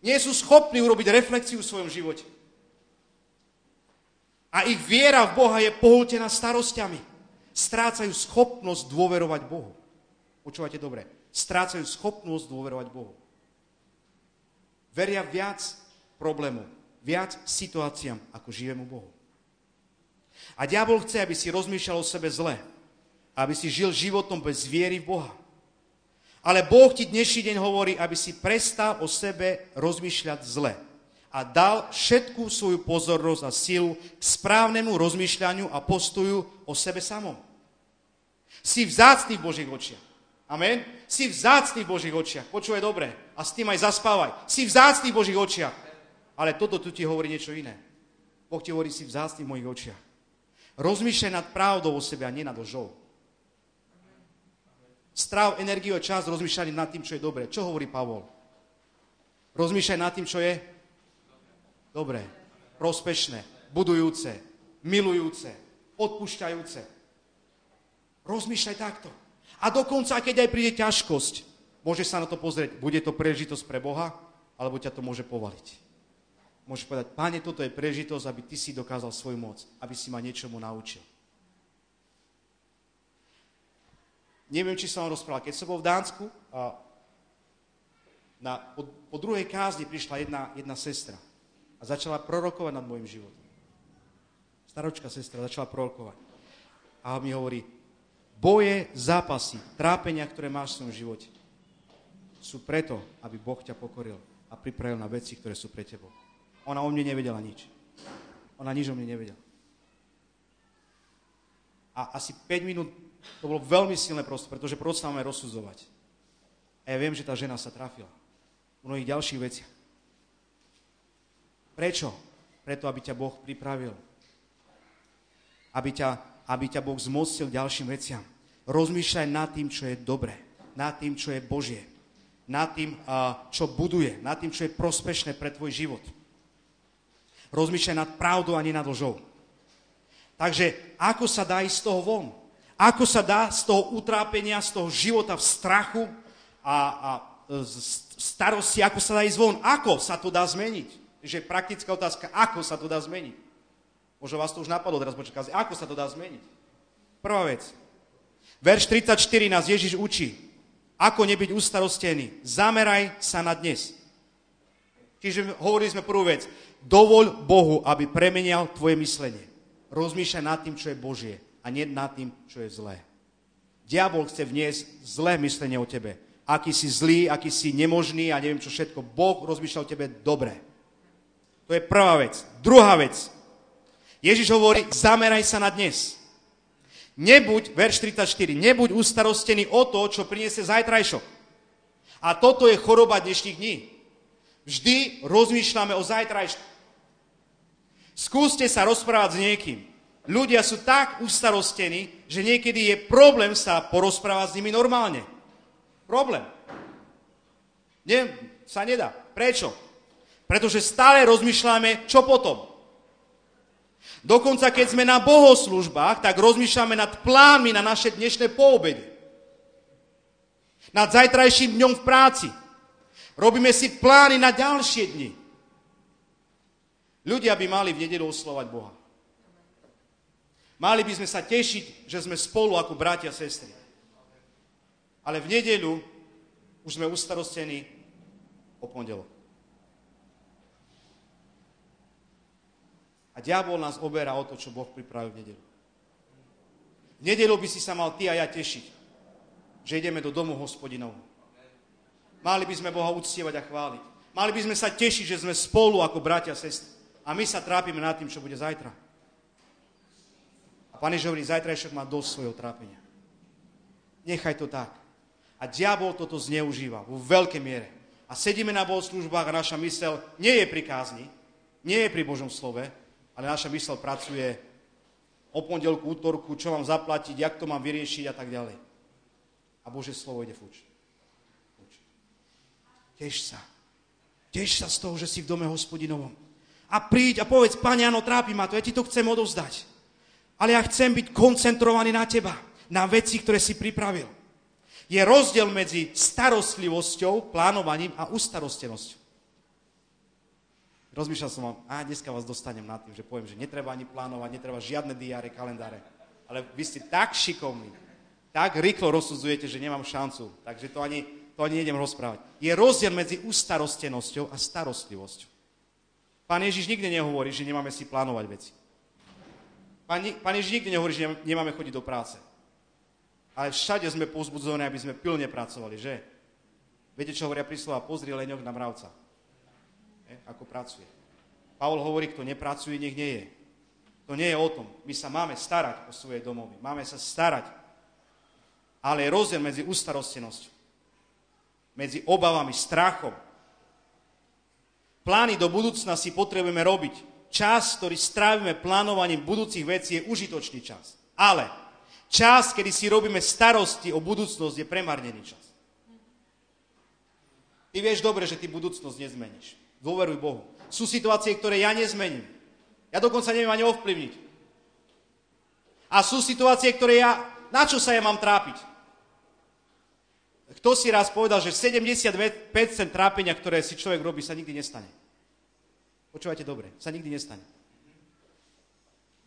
Nie sú schopní urobiť reflexiu v svojom živote. A ich viera v Boha je pohltená starostiami strácajú schopnosť dôverovať Bohu. Počúvate dobre. Strácajú schopnosť dôverovať Bohu. Veria viac problémov, viac situáciám, ako živému Bohu. A diabol chce, aby si rozmýšľal o sebe zle. Aby si žil životom bez viery v Boha. Ale Boh ti dnešný deň hovorí, aby si prestal o sebe rozmýšľať zle a dal všetkú svoju pozornosť a silu k správnemu rozmýšľaniu a postoju o sebe samom. Si vzácný v Božích očiach. Amen? Si vzácný v Božích očiach. Počúvaj dobre. A s tým aj zaspávaj. Si vzácný v Božích očiach. Ale toto tu ti hovorí niečo iné. Boh ti hovorí, si vzácný v mojich očiach. Rozmýšľaj nad pravdou o sebe a nie nad lžou. Stráv energiu a čas rozmýšľať nad tým, čo je dobré. Čo hovorí Pavol? Rozmýšľaj nad tým, čo je dobré, prospešné, budujúce, milujúce, odpúšťajúce. Rozmýšľaj takto. A dokonca, keď aj príde ťažkosť, môže sa na to pozrieť, bude to prežitosť pre Boha, alebo ťa to môže povaliť. Môžeš povedať, páne, toto je prežitosť, aby ty si dokázal svoju moc, aby si ma niečomu naučil. Neviem, či som vám rozprával. Keď som bol v Dánsku, a na, po, po druhej kázni prišla jedna, jedna sestra a začala prorokovať nad môjim životom. Staročka sestra začala prorokovať. A mi hovorí, boje, zápasy, trápenia, ktoré máš v svojom živote, sú preto, aby Boh ťa pokoril a pripravil na veci, ktoré sú pre tebou. Ona o mne nevedela nič. Ona nič o mne nevedela. A asi 5 minút to bolo veľmi silné prosto, pretože prosto rozsudzovať. A ja viem, že tá žena sa trafila. V mnohých ďalších veciach. Prečo? Preto, aby ťa Boh pripravil. Aby ťa, aby ťa Boh zmocnil ďalším veciam. Rozmýšľaj nad tým, čo je dobré. Nad tým, čo je Božie. Nad tým, čo buduje. Nad tým, čo je prospešné pre tvoj život. Rozmýšľaj nad pravdou a nie nad lžou. Takže ako sa dá ísť z toho von? Ako sa dá z toho utrápenia, z toho života v strachu a, a starosti, ako sa dá ísť von? Ako sa to dá zmeniť? že praktická otázka, ako sa to dá zmeniť. Možno vás to už napadlo teraz počkať, ako sa to dá zmeniť. Prvá vec. Verš 34 nás Ježiš učí, ako nebyť ustarostený. Zameraj sa na dnes. Čiže hovorili sme prvú vec. Dovoľ Bohu, aby premenial tvoje myslenie. Rozmýšľaj nad tým, čo je Božie a nie nad tým, čo je zlé. Diabol chce vniesť zlé myslenie o tebe. Aký si zlý, aký si nemožný a neviem čo všetko. Boh rozmýšľa o tebe dobre. To je prvá vec. Druhá vec. Ježiš hovorí, zameraj sa na dnes. Nebuď, verš 34, nebuď ustarostený o to, čo priniesie zajtrajšok. A toto je choroba dnešných dní. Vždy rozmýšľame o zajtrajšku. Skúste sa rozprávať s niekým. Ľudia sú tak ustarostení, že niekedy je problém sa porozprávať s nimi normálne. Problém. Nie, sa nedá. Prečo? Pretože stále rozmýšľame, čo potom. Dokonca keď sme na bohoslužbách, tak rozmýšľame nad plánmi na naše dnešné poobedy. Nad zajtrajším dňom v práci. Robíme si plány na ďalšie dni. Ľudia by mali v nedelu oslovať Boha. Mali by sme sa tešiť, že sme spolu ako bratia a sestry. Ale v nedelu už sme ustarostení o pondelok. Diabol nás oberá o to, čo Boh pripravil v nedelu. V nedelu by si sa mal ty a ja tešiť. že ideme do domu hospodinov. Mali by sme Boha uctievať a chváliť. Mali by sme sa tešiť, že sme spolu ako bratia a sestry. A my sa trápime nad tým, čo bude zajtra. A Pane hovorí, zajtrajšok má dosť svojho trápenia. Nechaj to tak. A diabol toto zneužíva vo veľkej miere. A sedíme na bohoslužbách a naša mysel nie je pri kázni, nie je pri Božom slove, ale naša mysel pracuje o pondelku, útorku, čo mám zaplatiť, jak to mám vyriešiť a tak ďalej. A Bože slovo ide fuč. fuč. Tež sa. Tež sa z toho, že si v dome hospodinovom. A príď a povedz, Pane, áno, trápi ma to, ja ti to chcem odovzdať. Ale ja chcem byť koncentrovaný na teba, na veci, ktoré si pripravil. Je rozdiel medzi starostlivosťou, plánovaním a ustarostenosťou. Rozmýšľal som vám, a dneska vás dostanem na tým, že poviem, že netreba ani plánovať, netreba žiadne diáre, kalendáre. Ale vy ste tak šikovní, tak rýchlo rozsudzujete, že nemám šancu. Takže to ani, to ani nejdem rozprávať. Je rozdiel medzi ustarostenosťou a starostlivosťou. Pán Ježiš nikdy nehovorí, že nemáme si plánovať veci. Pán, Pán Ježiš nikdy nehovorí, že nemáme chodiť do práce. Ale všade sme pozbudzovaní, aby sme pilne pracovali, že? Viete, čo hovoria príslova? Pozri leňok na mravca ako pracuje. Pavol hovorí, kto nepracuje, nech nie je. To nie je o tom. My sa máme starať o svoje domovy. Máme sa starať. Ale je rozdiel medzi ustarostenosťou, medzi obavami, strachom. Plány do budúcna si potrebujeme robiť. Čas, ktorý strávime plánovaním budúcich vecí, je užitočný čas. Ale čas, kedy si robíme starosti o budúcnosť, je premarnený čas. Ty vieš dobre, že ty budúcnosť nezmeníš. Dôveruj Bohu. Sú situácie, ktoré ja nezmením. Ja dokonca neviem ani ovplyvniť. A sú situácie, ktoré ja... Na čo sa ja mám trápiť? Kto si raz povedal, že 75% trápenia, ktoré si človek robí, sa nikdy nestane? Počúvajte dobre, sa nikdy nestane.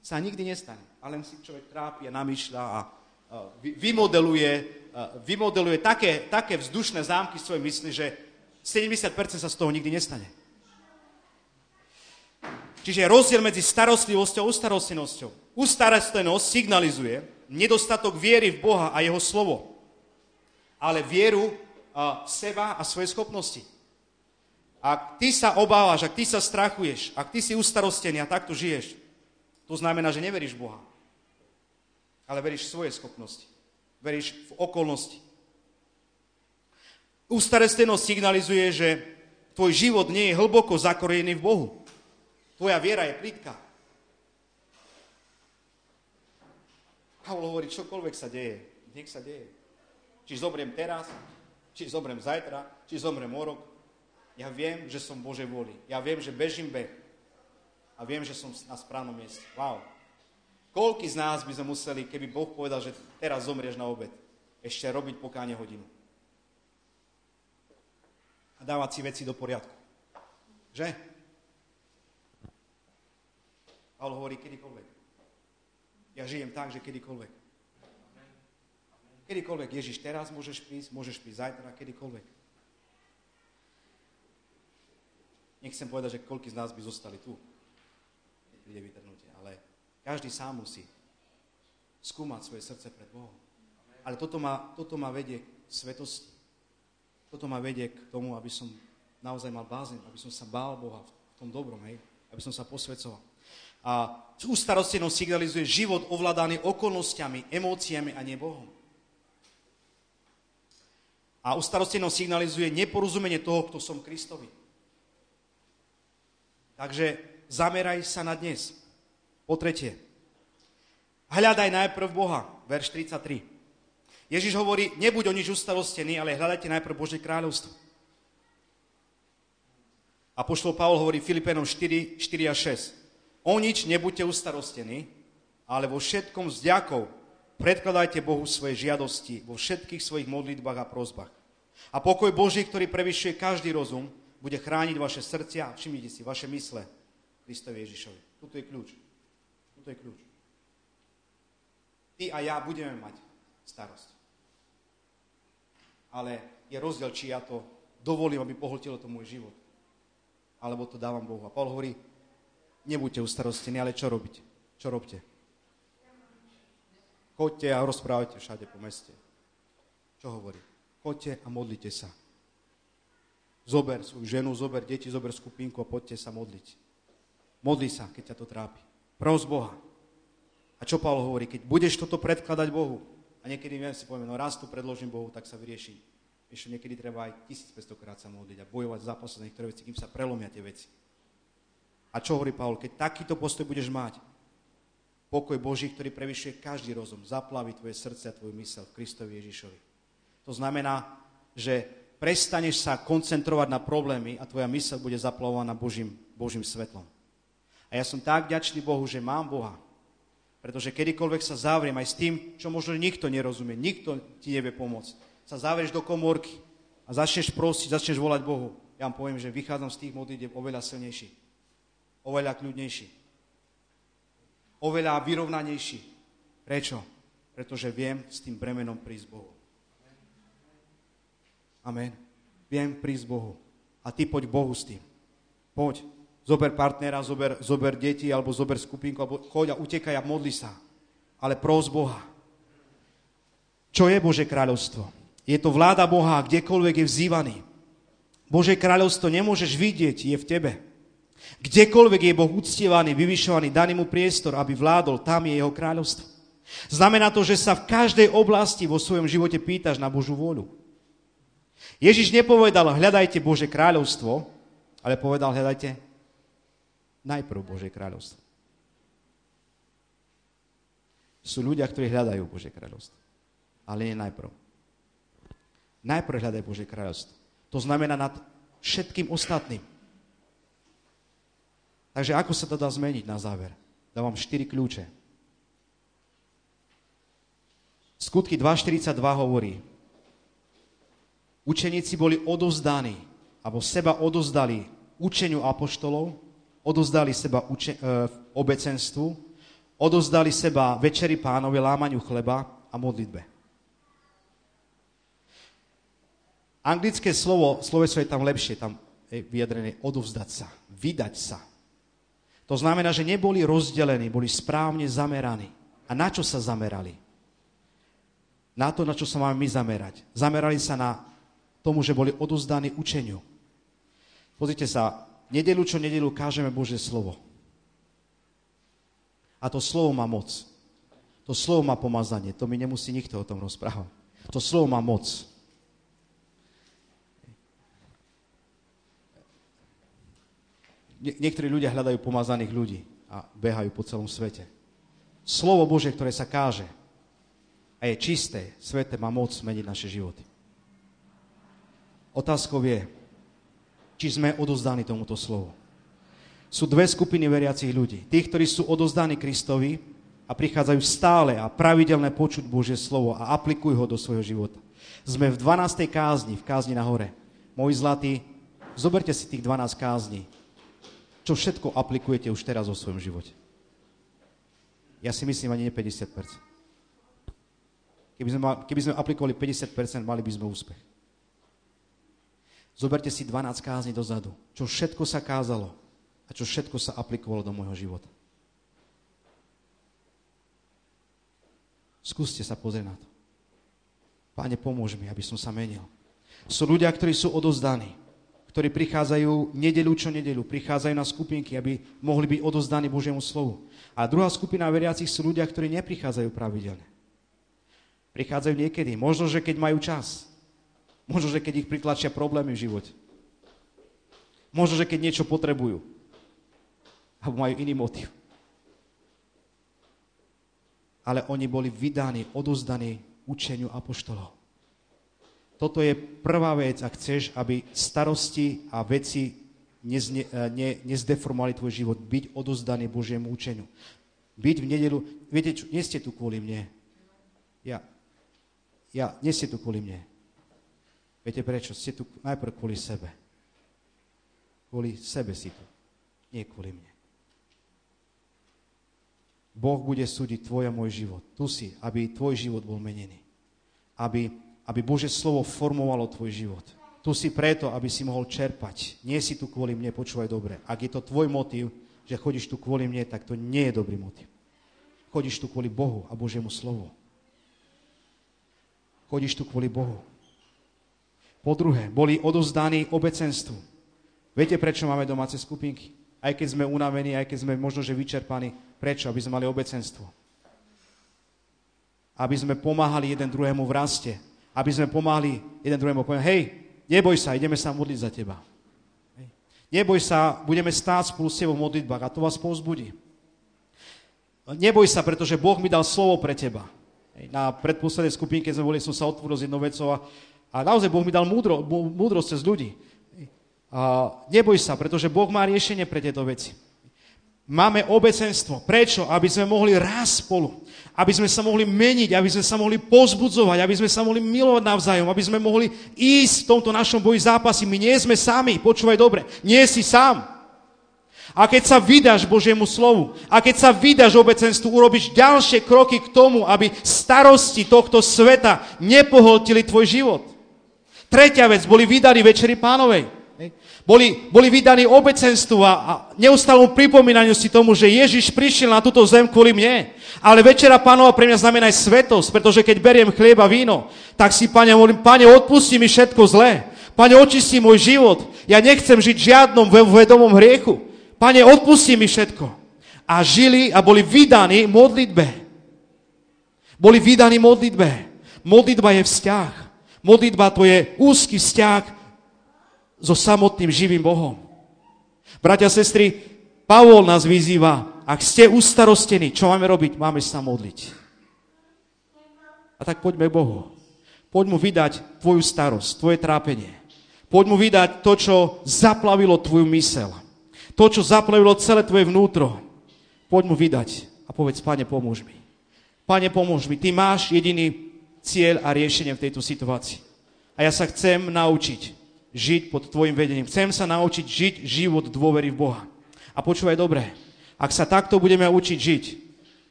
Sa nikdy nestane. Ale len si človek trápi a namýšľa a vymodeluje, vymodeluje také, také vzdušné zámky svojej mysli, že 70% sa z toho nikdy nestane. Čiže rozdiel medzi starostlivosťou a ustarostenosťou. Ustarostenosť signalizuje nedostatok viery v Boha a jeho slovo, ale vieru v seba a svoje schopnosti. Ak ty sa obávaš, ak ty sa strachuješ, ak ty si ustarostený a takto žiješ, to znamená, že neveríš Boha, ale veríš svoje schopnosti. Veríš v okolnosti. Ustarostenosť signalizuje, že tvoj život nie je hlboko zakorený v Bohu. Tvoja viera je plitká. Pavol hovorí, čokoľvek sa deje, nech sa deje. Či zomriem teraz, či zomriem zajtra, či zomriem o rok. Ja viem, že som Bože vôli. Ja viem, že bežím beh. A viem, že som na správnom mieste. Wow. Koľký z nás by sme museli, keby Boh povedal, že teraz zomrieš na obed, ešte robiť pokáne hodinu. A dávať si veci do poriadku. Že? Ale hovorí kedykoľvek. Ja žijem tak, že kedykoľvek. Kedykoľvek. Ježiš, teraz môžeš prísť, môžeš prísť zajtra, kedykoľvek. Nechcem povedať, že koľko z nás by zostali tu. Príde vytrhnutie, ale každý sám musí skúmať svoje srdce pred Bohom. Ale toto ma, toto ma vedie k svetosti. Toto ma vedie k tomu, aby som naozaj mal bázeň, aby som sa bál Boha v tom dobrom, hej? aby som sa posvedcoval. A ústarostenosť signalizuje život ovládaný okolnostiami, emóciami a nie Bohom. A ustarostenosť signalizuje neporozumenie toho, kto som Kristovi. Takže zameraj sa na dnes. Po tretie, hľadaj najprv Boha, verš 33. Ježiš hovorí, nebuď o nič ustarostený, ale hľadajte najprv Božie kráľovstvo. A poštol Pavol hovorí Filipenom 4, 4 a 6. O nič nebuďte ustarostení, ale vo všetkom s ďakou predkladajte Bohu svoje žiadosti vo všetkých svojich modlitbách a prozbách. A pokoj Boží, ktorý prevyšuje každý rozum, bude chrániť vaše srdcia, všimnite si, vaše mysle Kristovi Ježišovi. Tuto je kľúč. Tuto je kľúč. Ty a ja budeme mať starosť. Ale je rozdiel, či ja to dovolím, aby pohltilo to môj život. Alebo to dávam Bohu. A Paul hovorí, Nebuďte ustarostení, ale čo robiť? Čo robte? Choďte a rozprávajte všade po meste. Čo hovorí? Choďte a modlite sa. Zober svoju ženu, zober deti, zober skupinku a poďte sa modliť. Modli sa, keď ťa to trápi. Pros Boha. A čo Pavel hovorí? Keď budeš toto predkladať Bohu, a niekedy viem si poviem, no raz to predložím Bohu, tak sa vyrieši. Ešte niekedy treba aj 1500 krát sa modliť a bojovať za posledné niektoré veci, kým sa prelomia tie veci. A čo hovorí Pavol? Keď takýto postoj budeš mať, pokoj Boží, ktorý prevyšuje každý rozum, zaplaví tvoje srdce a tvoju mysel v Kristovi Ježišovi. To znamená, že prestaneš sa koncentrovať na problémy a tvoja mysel bude zaplavovaná Božím, Božím svetlom. A ja som tak vďačný Bohu, že mám Boha, pretože kedykoľvek sa zavriem aj s tým, čo možno nikto nerozumie, nikto ti nevie pomôcť, sa zavrieš do komórky a začneš prosiť, začneš volať Bohu. Ja vám poviem, že vychádzam z tých modlitieb oveľa silnejší, oveľa kľudnejší, oveľa vyrovnanejší. Prečo? Pretože viem s tým bremenom prísť Bohu. Amen. Viem prísť Bohu. A ty poď Bohu s tým. Poď. Zober partnera, zober, zober deti, alebo zober skupinku, alebo choď a utekaj a modli sa. Ale pros Boha. Čo je Bože kráľovstvo? Je to vláda Boha, kdekoľvek je vzývaný. Bože kráľovstvo nemôžeš vidieť, je v tebe. Kdekoľvek je Boh uctievaný, vyvyšovaný, daný mu priestor, aby vládol, tam je jeho kráľovstvo. Znamená to, že sa v každej oblasti vo svojom živote pýtaš na Božú vôľu. Ježiš nepovedal, hľadajte Bože kráľovstvo, ale povedal, hľadajte Najprv Bože kráľovstvo. Sú ľudia, ktorí hľadajú Bože kráľovstvo. Ale nie najprv. Najprv hľadaj Bože kráľovstvo. To znamená nad všetkým ostatným. Takže ako sa to dá zmeniť na záver? Dávam štyri kľúče. Skutky 2.42 hovorí, učeníci boli odozdaní, alebo seba odozdali učeniu apoštolov, odozdali seba uče- e, obecenstvu, odozdali seba večeri pánovi, lámaniu chleba a modlitbe. Anglické slovo, sloveso je tam lepšie, tam je vyjadrené odovzdať sa, vydať sa. To znamená, že neboli rozdelení, boli správne zameraní. A na čo sa zamerali? Na to, na čo sa máme my zamerať. Zamerali sa na tomu, že boli odozdaní učeniu. Pozrite sa, nedelu čo nedelu kážeme Božie slovo. A to slovo má moc. To slovo má pomazanie. To mi nemusí nikto o tom rozprávať. To slovo má moc. Niektorí ľudia hľadajú pomazaných ľudí a behajú po celom svete. Slovo Bože, ktoré sa káže a je čisté, svete má moc zmeniť naše životy. Otázkou je, či sme odozdaní tomuto slovu. Sú dve skupiny veriacich ľudí. Tí, ktorí sú odozdaní Kristovi a prichádzajú stále a pravidelne počuť Božie slovo a aplikujú ho do svojho života. Sme v 12. kázni, v kázni na hore. Moji zlatí, zoberte si tých 12 kázni. Čo všetko aplikujete už teraz vo svojom živote. Ja si myslím ani nie 50%. Keby sme, keby sme aplikovali 50%, mali by sme úspech. Zoberte si 12 kázni dozadu, čo všetko sa kázalo a čo všetko sa aplikovalo do môjho života. Skúste sa pozrieť na to. Páne, pomôž mi, aby som sa menil. Sú ľudia, ktorí sú odozdaní, ktorí prichádzajú nedelu čo nedelu, prichádzajú na skupinky, aby mohli byť odozdaní Božiemu slovu. A druhá skupina veriacich sú ľudia, ktorí neprichádzajú pravidelne. Prichádzajú niekedy, možno, že keď majú čas, Možno, že keď ich pritlačia problémy v živote. Možno, že keď niečo potrebujú. Alebo majú iný motiv. Ale oni boli vydaní, odozdaní učeniu apoštolov. Toto je prvá vec, ak chceš, aby starosti a veci nezne, eh, ne, nezdeformovali tvoj život. Byť odozdaný Božiemu učeniu. Byť v nedelu, viete čo, nie ste tu kvôli mne. Ja, ja, nie ste tu kvôli mne. Viete prečo? Ste tu najprv kvôli sebe. Kvôli sebe si tu. Nie kvôli mne. Boh bude súdiť tvoj a môj život. Tu si, aby tvoj život bol menený. Aby, aby Bože slovo formovalo tvoj život. Tu si preto, aby si mohol čerpať. Nie si tu kvôli mne, počúvaj dobre. Ak je to tvoj motiv, že chodíš tu kvôli mne, tak to nie je dobrý motiv. Chodíš tu kvôli Bohu a Božiemu slovu. chodíš tu kvôli Bohu. Po druhé, boli odozdaní obecenstvu. Viete, prečo máme domáce skupinky? Aj keď sme unavení, aj keď sme možno, že vyčerpaní. Prečo? Aby sme mali obecenstvo. Aby sme pomáhali jeden druhému v raste. Aby sme pomáhali jeden druhému. Poviem, hej, neboj sa, ideme sa modliť za teba. Hej. Neboj sa, budeme stáť spolu s tebou v modlitbách a to vás povzbudí. Neboj sa, pretože Boh mi dal slovo pre teba. Hej. Na predposlednej skupinke sme boli, som sa otvoril s jednou vecou a a naozaj Boh mi dal múdro, múdrosť cez ľudí. A neboj sa, pretože Boh má riešenie pre tieto veci. Máme obecenstvo. Prečo? Aby sme mohli rásť spolu. Aby sme sa mohli meniť, aby sme sa mohli pozbudzovať, aby sme sa mohli milovať navzájom, aby sme mohli ísť v tomto našom boji zápasy. My nie sme sami, počúvaj dobre, nie si sám. A keď sa vydáš Božiemu slovu, a keď sa vydáš obecenstvu, urobíš ďalšie kroky k tomu, aby starosti tohto sveta nepohltili tvoj život. Tretia vec, boli vydaní Večeri pánovej. Boli, boli vydaní obecenstvu a, a neustálom pripomínaniu si tomu, že Ježiš prišiel na túto zem kvôli mne. Ale Večera pánova pre mňa znamená aj svetosť, pretože keď beriem chlieba, víno, tak si, pane, hovorím, pane, odpusti mi všetko zlé. Pane, očisti môj život. Ja nechcem žiť žiadnom vedomom hriechu. Pane, odpusti mi všetko. A žili a boli vydaní modlitbe. Boli vydaní modlitbe. Modlitba je vzťah. Modlitba to je úzky vzťah so samotným živým Bohom. Bratia a sestry, Pavol nás vyzýva, ak ste ustarostení, čo máme robiť? Máme sa modliť. A tak poďme k Bohu. Poď mu vydať tvoju starosť, tvoje trápenie. Poď mu vydať to, čo zaplavilo tvoju mysel. To, čo zaplavilo celé tvoje vnútro. Poď mu vydať a povedz, Pane, pomôž mi. Pane, pomôž mi. Ty máš jediný cieľ a riešenie v tejto situácii. A ja sa chcem naučiť žiť pod tvojim vedením. Chcem sa naučiť žiť život dôvery v Boha. A počúvaj dobre, ak sa takto budeme učiť žiť,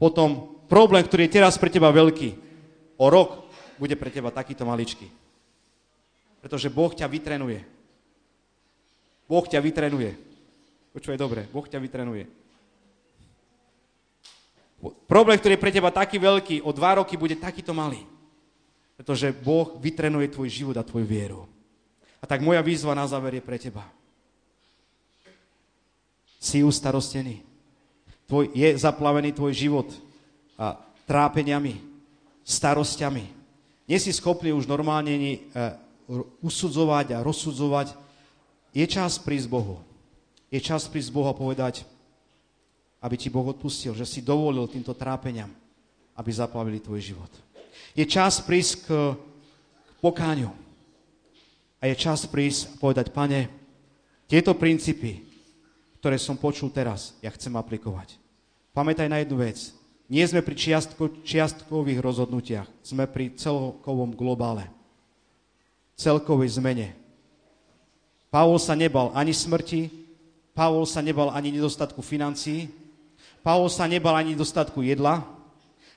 potom problém, ktorý je teraz pre teba veľký, o rok bude pre teba takýto maličký. Pretože Boh ťa vytrenuje. Boh ťa vytrenuje. Počúvaj dobre, Boh ťa vytrenuje. Problém, ktorý je pre teba taký veľký, o dva roky bude takýto malý. Pretože Boh vytrenuje tvoj život a tvoju vieru. A tak moja výzva na záver je pre teba. Si ustarostený. Tvoj, je zaplavený tvoj život a trápeniami, starostiami. Nie si schopný už normálne ni, uh, usudzovať a rozsudzovať. Je čas prísť Bohu. Je čas prísť Bohu a povedať, aby ti Boh odpustil, že si dovolil týmto trápeniam, aby zaplavili tvoj život. Je čas prísť k, k pokáňu. A je čas prísť a povedať, pane, tieto princípy, ktoré som počul teraz, ja chcem aplikovať. Pamätaj na jednu vec. Nie sme pri čiastko, čiastkových rozhodnutiach. Sme pri celkovom globále. Celkovej zmene. Pavol sa nebal ani smrti, Pavol sa nebal ani nedostatku financií, Pavol sa nebal ani nedostatku jedla,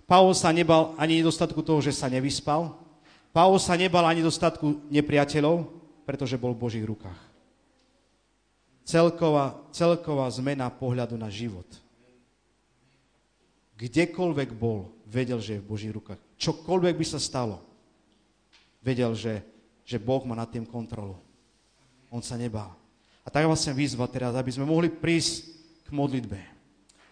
Pavol sa nebal ani nedostatku toho, že sa nevyspal. Pavol sa nebal ani nedostatku nepriateľov, pretože bol v Božích rukách. Celková, celková zmena pohľadu na život. Kdekoľvek bol, vedel, že je v Božích rukách. Čokoľvek by sa stalo, vedel, že, že Boh má nad tým kontrolu. On sa nebál. A tak vás chcem vyzvať teraz, aby sme mohli prísť k modlitbe.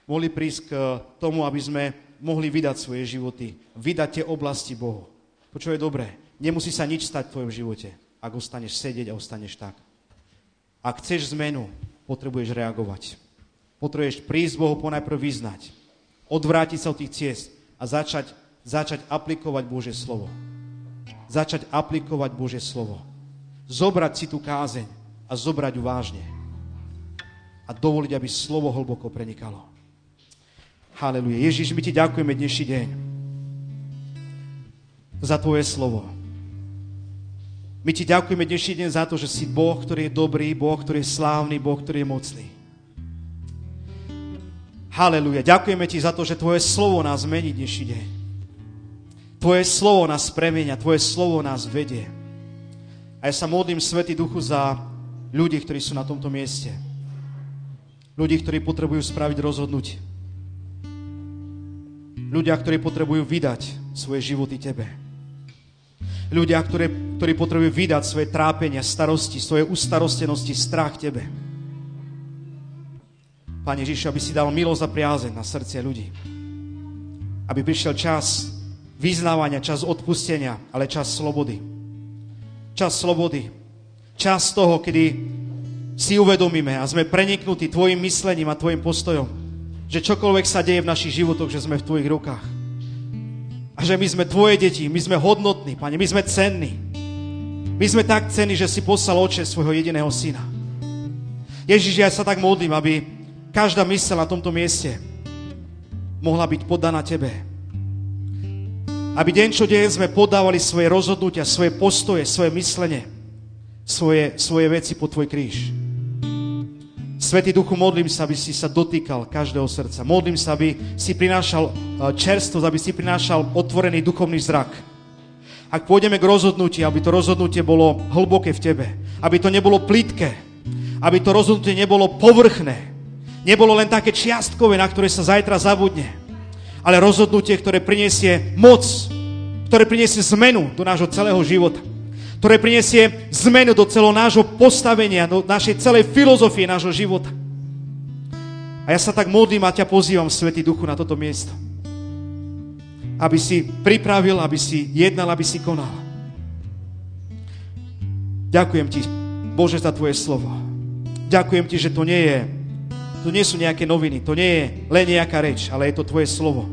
Mohli prísť k tomu, aby sme mohli vydať svoje životy, vydať tie oblasti Bohu. Počúvaj dobre, nemusí sa nič stať v tvojom živote, ak ostaneš sedieť a ostaneš tak. Ak chceš zmenu, potrebuješ reagovať. Potrebuješ prísť Bohu ponajprv vyznať, odvrátiť sa od tých ciest a začať, začať aplikovať Božie slovo. Začať aplikovať Božie slovo. Zobrať si tú kázeň a zobrať ju vážne. A dovoliť, aby slovo hlboko prenikalo. Haleluja. Ježiš, my ti ďakujeme dnešný deň za tvoje slovo. My ti ďakujeme dnešný deň za to, že si Boh, ktorý je dobrý, Boh, ktorý je slávny, Boh, ktorý je mocný. Haleluja. Ďakujeme ti za to, že tvoje slovo nás mení dnešný deň. Tvoje slovo nás premenia, tvoje slovo nás vedie. A ja sa modlím, Svetý Duchu, za ľudí, ktorí sú na tomto mieste. Ľudí, ktorí potrebujú spraviť rozhodnutie ľudia, ktorí potrebujú vydať svoje životy Tebe. Ľudia, ktoré, ktorí potrebujú vydať svoje trápenia, starosti, svoje ustarostenosti, strach Tebe. Pane Ježišu, aby si dal milosť a priazeň na srdce ľudí. Aby prišiel čas vyznávania, čas odpustenia, ale čas slobody. Čas slobody. Čas toho, kedy si uvedomíme a sme preniknutí Tvojim myslením a Tvojim postojom, že čokoľvek sa deje v našich životoch, že sme v Tvojich rukách. A že my sme Tvoje deti, my sme hodnotní, Pane, my sme cenní. My sme tak cenní, že si poslal oče svojho jediného syna. Ježiš, ja sa tak modlím, aby každá mysel na tomto mieste mohla byť poddaná Tebe. Aby deň čo deň sme podávali svoje rozhodnutia, svoje postoje, svoje myslenie, svoje, svoje veci po Tvoj kríž. Svetý Duchu, modlím sa, aby si sa dotýkal každého srdca. Modlím sa, aby si prinášal e, čerstvosť, aby si prinášal otvorený duchovný zrak. Ak pôjdeme k rozhodnutiu, aby to rozhodnutie bolo hlboké v Tebe, aby to nebolo plitké, aby to rozhodnutie nebolo povrchné, nebolo len také čiastkové, na ktoré sa zajtra zabudne, ale rozhodnutie, ktoré prinesie moc, ktoré prinesie zmenu do nášho celého života, ktoré prinesie zmenu do celého nášho postavenia, do našej celej filozofie nášho života. A ja sa tak modlím a ťa pozývam, Svetý Duchu, na toto miesto. Aby si pripravil, aby si jednal, aby si konal. Ďakujem ti, Bože, za Tvoje slovo. Ďakujem ti, že to nie je to nie sú nejaké noviny, to nie je len nejaká reč, ale je to tvoje slovo.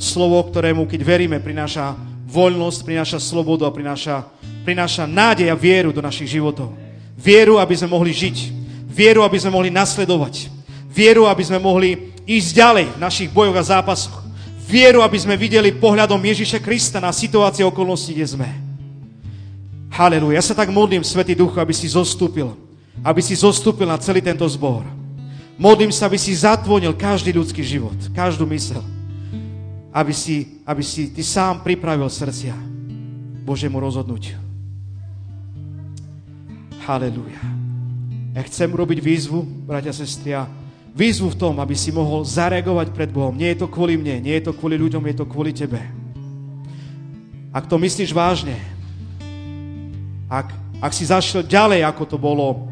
Slovo, ktorému, keď veríme, prináša voľnosť, prináša slobodu a prináša, prináša nádej a vieru do našich životov. Vieru, aby sme mohli žiť. Vieru, aby sme mohli nasledovať. Vieru, aby sme mohli ísť ďalej v našich bojoch a zápasoch. Vieru, aby sme videli pohľadom Ježiša Krista na situácie okolnosti, kde sme. Haleluja. Ja sa tak modlím, Svetý Duch, aby si zostúpil. Aby si zostúpil na celý tento zbor Modlím sa, aby si zatvonil každý ľudský život, každú mysel. Aby si, aby si ty sám pripravil srdcia Božiemu rozhodnutiu. Halelúja. Ja chcem robiť výzvu, bratia, sestria, výzvu v tom, aby si mohol zareagovať pred Bohom. Nie je to kvôli mne, nie je to kvôli ľuďom, je to kvôli tebe. Ak to myslíš vážne, ak, ak si zašiel ďalej, ako to bolo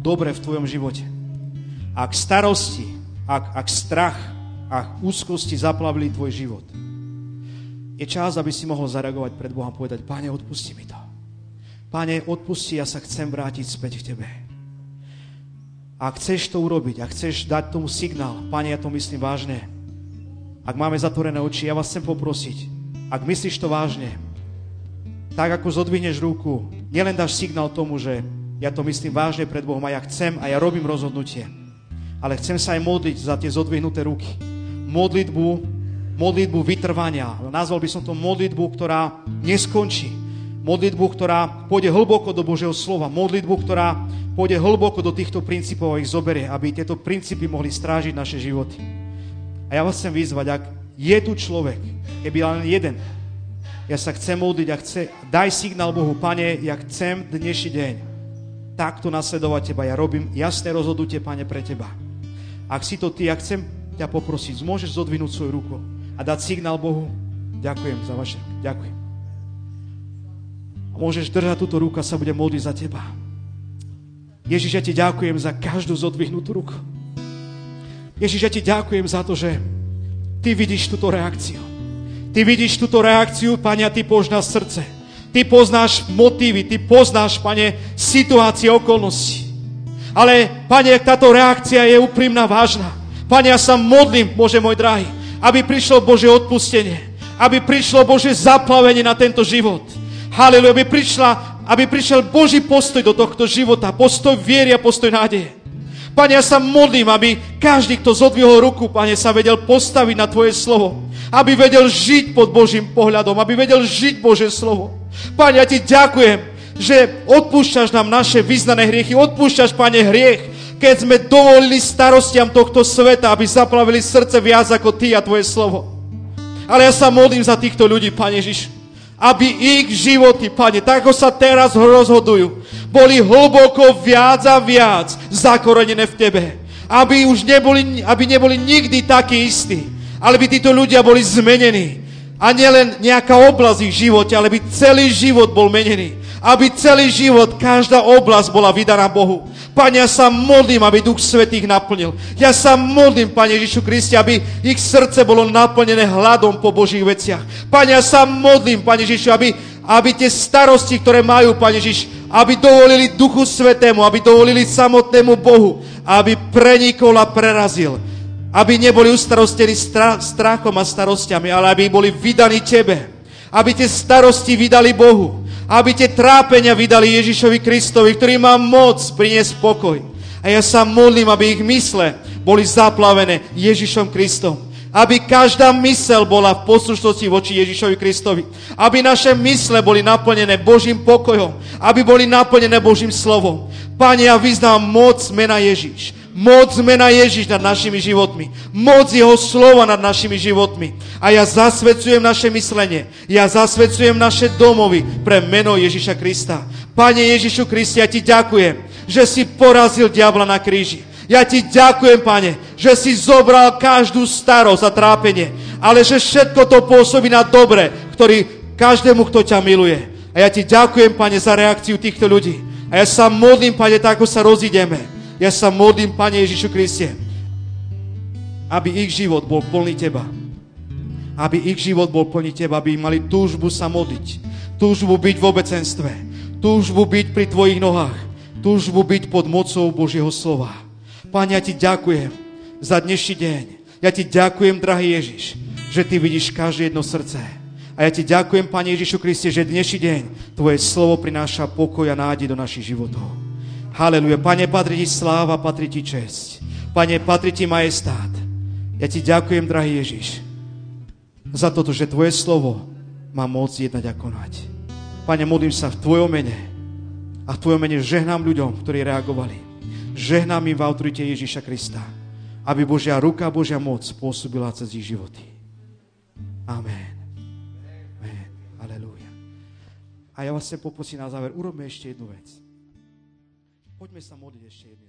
dobre v tvojom živote, ak starosti, ak, ak strach, ak úzkosti zaplavili tvoj život, je čas, aby si mohol zareagovať pred Bohom a povedať, Pane, odpusti mi to. Pane, odpusti, ja sa chcem vrátiť späť k Tebe. Ak chceš to urobiť, ak chceš dať tomu signál, Pane, ja to myslím vážne, ak máme zatvorené oči, ja vás chcem poprosiť, ak myslíš to vážne, tak ako zodvihneš ruku, nielen dáš signál tomu, že ja to myslím vážne pred Bohom a ja chcem a ja robím rozhodnutie, ale chcem sa aj modliť za tie zodvihnuté ruky. Modlitbu, modlitbu vytrvania. Nazval by som to modlitbu, ktorá neskončí. Modlitbu, ktorá pôjde hlboko do Božieho slova. Modlitbu, ktorá pôjde hlboko do týchto princípov a ich zoberie, aby tieto princípy mohli strážiť naše životy. A ja vás chcem vyzvať, ak je tu človek, keby len jeden, ja sa chcem modliť a chce, daj signál Bohu, Pane, ja chcem dnešný deň takto nasledovať Teba. Ja robím jasné rozhodnutie, Pane, pre Teba. Ak si to ty, ja chcem ťa poprosiť, môžeš zodvinúť svoju ruku a dať signál Bohu. Ďakujem za vaše. Ďakujem. A môžeš držať túto ruku a sa bude modliť za teba. Ježiš, ja ti ďakujem za každú zodvihnutú ruku. Ježiš, ja ti ďakujem za to, že ty vidíš túto reakciu. Ty vidíš túto reakciu, Pane, a ty poznáš srdce. Ty poznáš motívy, ty poznáš, Pane, situácie, okolnosti. Ale, Pane, táto reakcia je úprimná, vážna. Pane, ja sa modlím, Bože môj drahý, aby prišlo Bože odpustenie, aby prišlo Bože zaplavenie na tento život. Haleluja, aby, prišla, aby prišiel Boží postoj do tohto života, postoj viery a postoj nádeje. Pane, ja sa modlím, aby každý, kto zodvihol ruku, Pane, sa vedel postaviť na Tvoje slovo. Aby vedel žiť pod Božím pohľadom, aby vedel žiť Božie slovo. Pane, ja Ti ďakujem, že odpúšťaš nám naše vyznané hriechy, odpúšťaš, Pane, hriech, keď sme dovolili starostiam tohto sveta, aby zaplavili srdce viac ako Ty a Tvoje slovo. Ale ja sa modlím za týchto ľudí, Pane Ježiš, aby ich životy, Pane, tak ako sa teraz rozhodujú, boli hlboko viac a viac zakorenené v Tebe. Aby už neboli, aby neboli nikdy takí istí, ale by títo ľudia boli zmenení A nielen nejaká oblasť ich živote, ale by celý život bol menený. Aby celý život, každá oblasť bola vydaná Bohu. Pane, ja sa modlím, aby Duch Svetý ich naplnil. Ja sa modlím, Pane Ježišu Kriste, aby ich srdce bolo naplnené hladom po Božích veciach. Pane, ja sa modlím, Pane Ježišu, aby, aby tie starosti, ktoré majú, Pane Ježiš, aby dovolili Duchu Svetému, aby dovolili samotnému Bohu, aby prenikol a prerazil aby neboli ustarostení stra- strachom a starostiami, ale aby boli vydaní Tebe. Aby tie starosti vydali Bohu. Aby tie trápenia vydali Ježišovi Kristovi, ktorý má moc priniesť pokoj. A ja sa modlím, aby ich mysle boli zaplavené Ježišom Kristom. Aby každá mysel bola v poslušnosti voči Ježišovi Kristovi. Aby naše mysle boli naplnené Božím pokojom. Aby boli naplnené Božím slovom. Pane, ja vyznám moc mena Ježiš. Moc mena Ježiš nad našimi životmi. Moc Jeho slova nad našimi životmi. A ja zasvedcujem naše myslenie. Ja zasvedcujem naše domovy pre meno Ježiša Krista. Pane Ježišu Kristi, ja Ti ďakujem, že si porazil diabla na kríži. Ja Ti ďakujem, Pane, že si zobral každú starosť a trápenie, ale že všetko to pôsobí na dobre, ktorý každému, kto ťa miluje. A ja Ti ďakujem, Pane, za reakciu týchto ľudí. A ja sa modlím, Pane, tak ako sa rozídeme ja sa modlím, Pane Ježišu Kriste, aby ich život bol plný Teba. Aby ich život bol plný Teba, aby mali túžbu sa modliť, túžbu byť v obecenstve, túžbu byť pri Tvojich nohách, túžbu byť pod mocou Božieho slova. Pane, ja Ti ďakujem za dnešný deň. Ja Ti ďakujem, drahý Ježiš, že Ty vidíš každé jedno srdce. A ja Ti ďakujem, Pane Ježišu Kriste, že dnešný deň Tvoje slovo prináša pokoj a nádej do našich životov. Haleluja. Pane, patrí ti sláva, patrí ti česť. Pane, patrí ti majestát. Ja ti ďakujem, drahý Ježiš, za toto, že Tvoje slovo má moc jednať a konať. Pane, modlím sa v Tvojom mene a v Tvojom mene žehnám ľuďom, ktorí reagovali. Žehnám im v autorite Ježíša Krista, aby Božia ruka, Božia moc pôsobila cez ich životy. Amen. Amen. Aleluja. A ja vás chcem poprosiť na záver, urobme ešte jednu vec. Poďme sa modliť ešte jedný za druhý.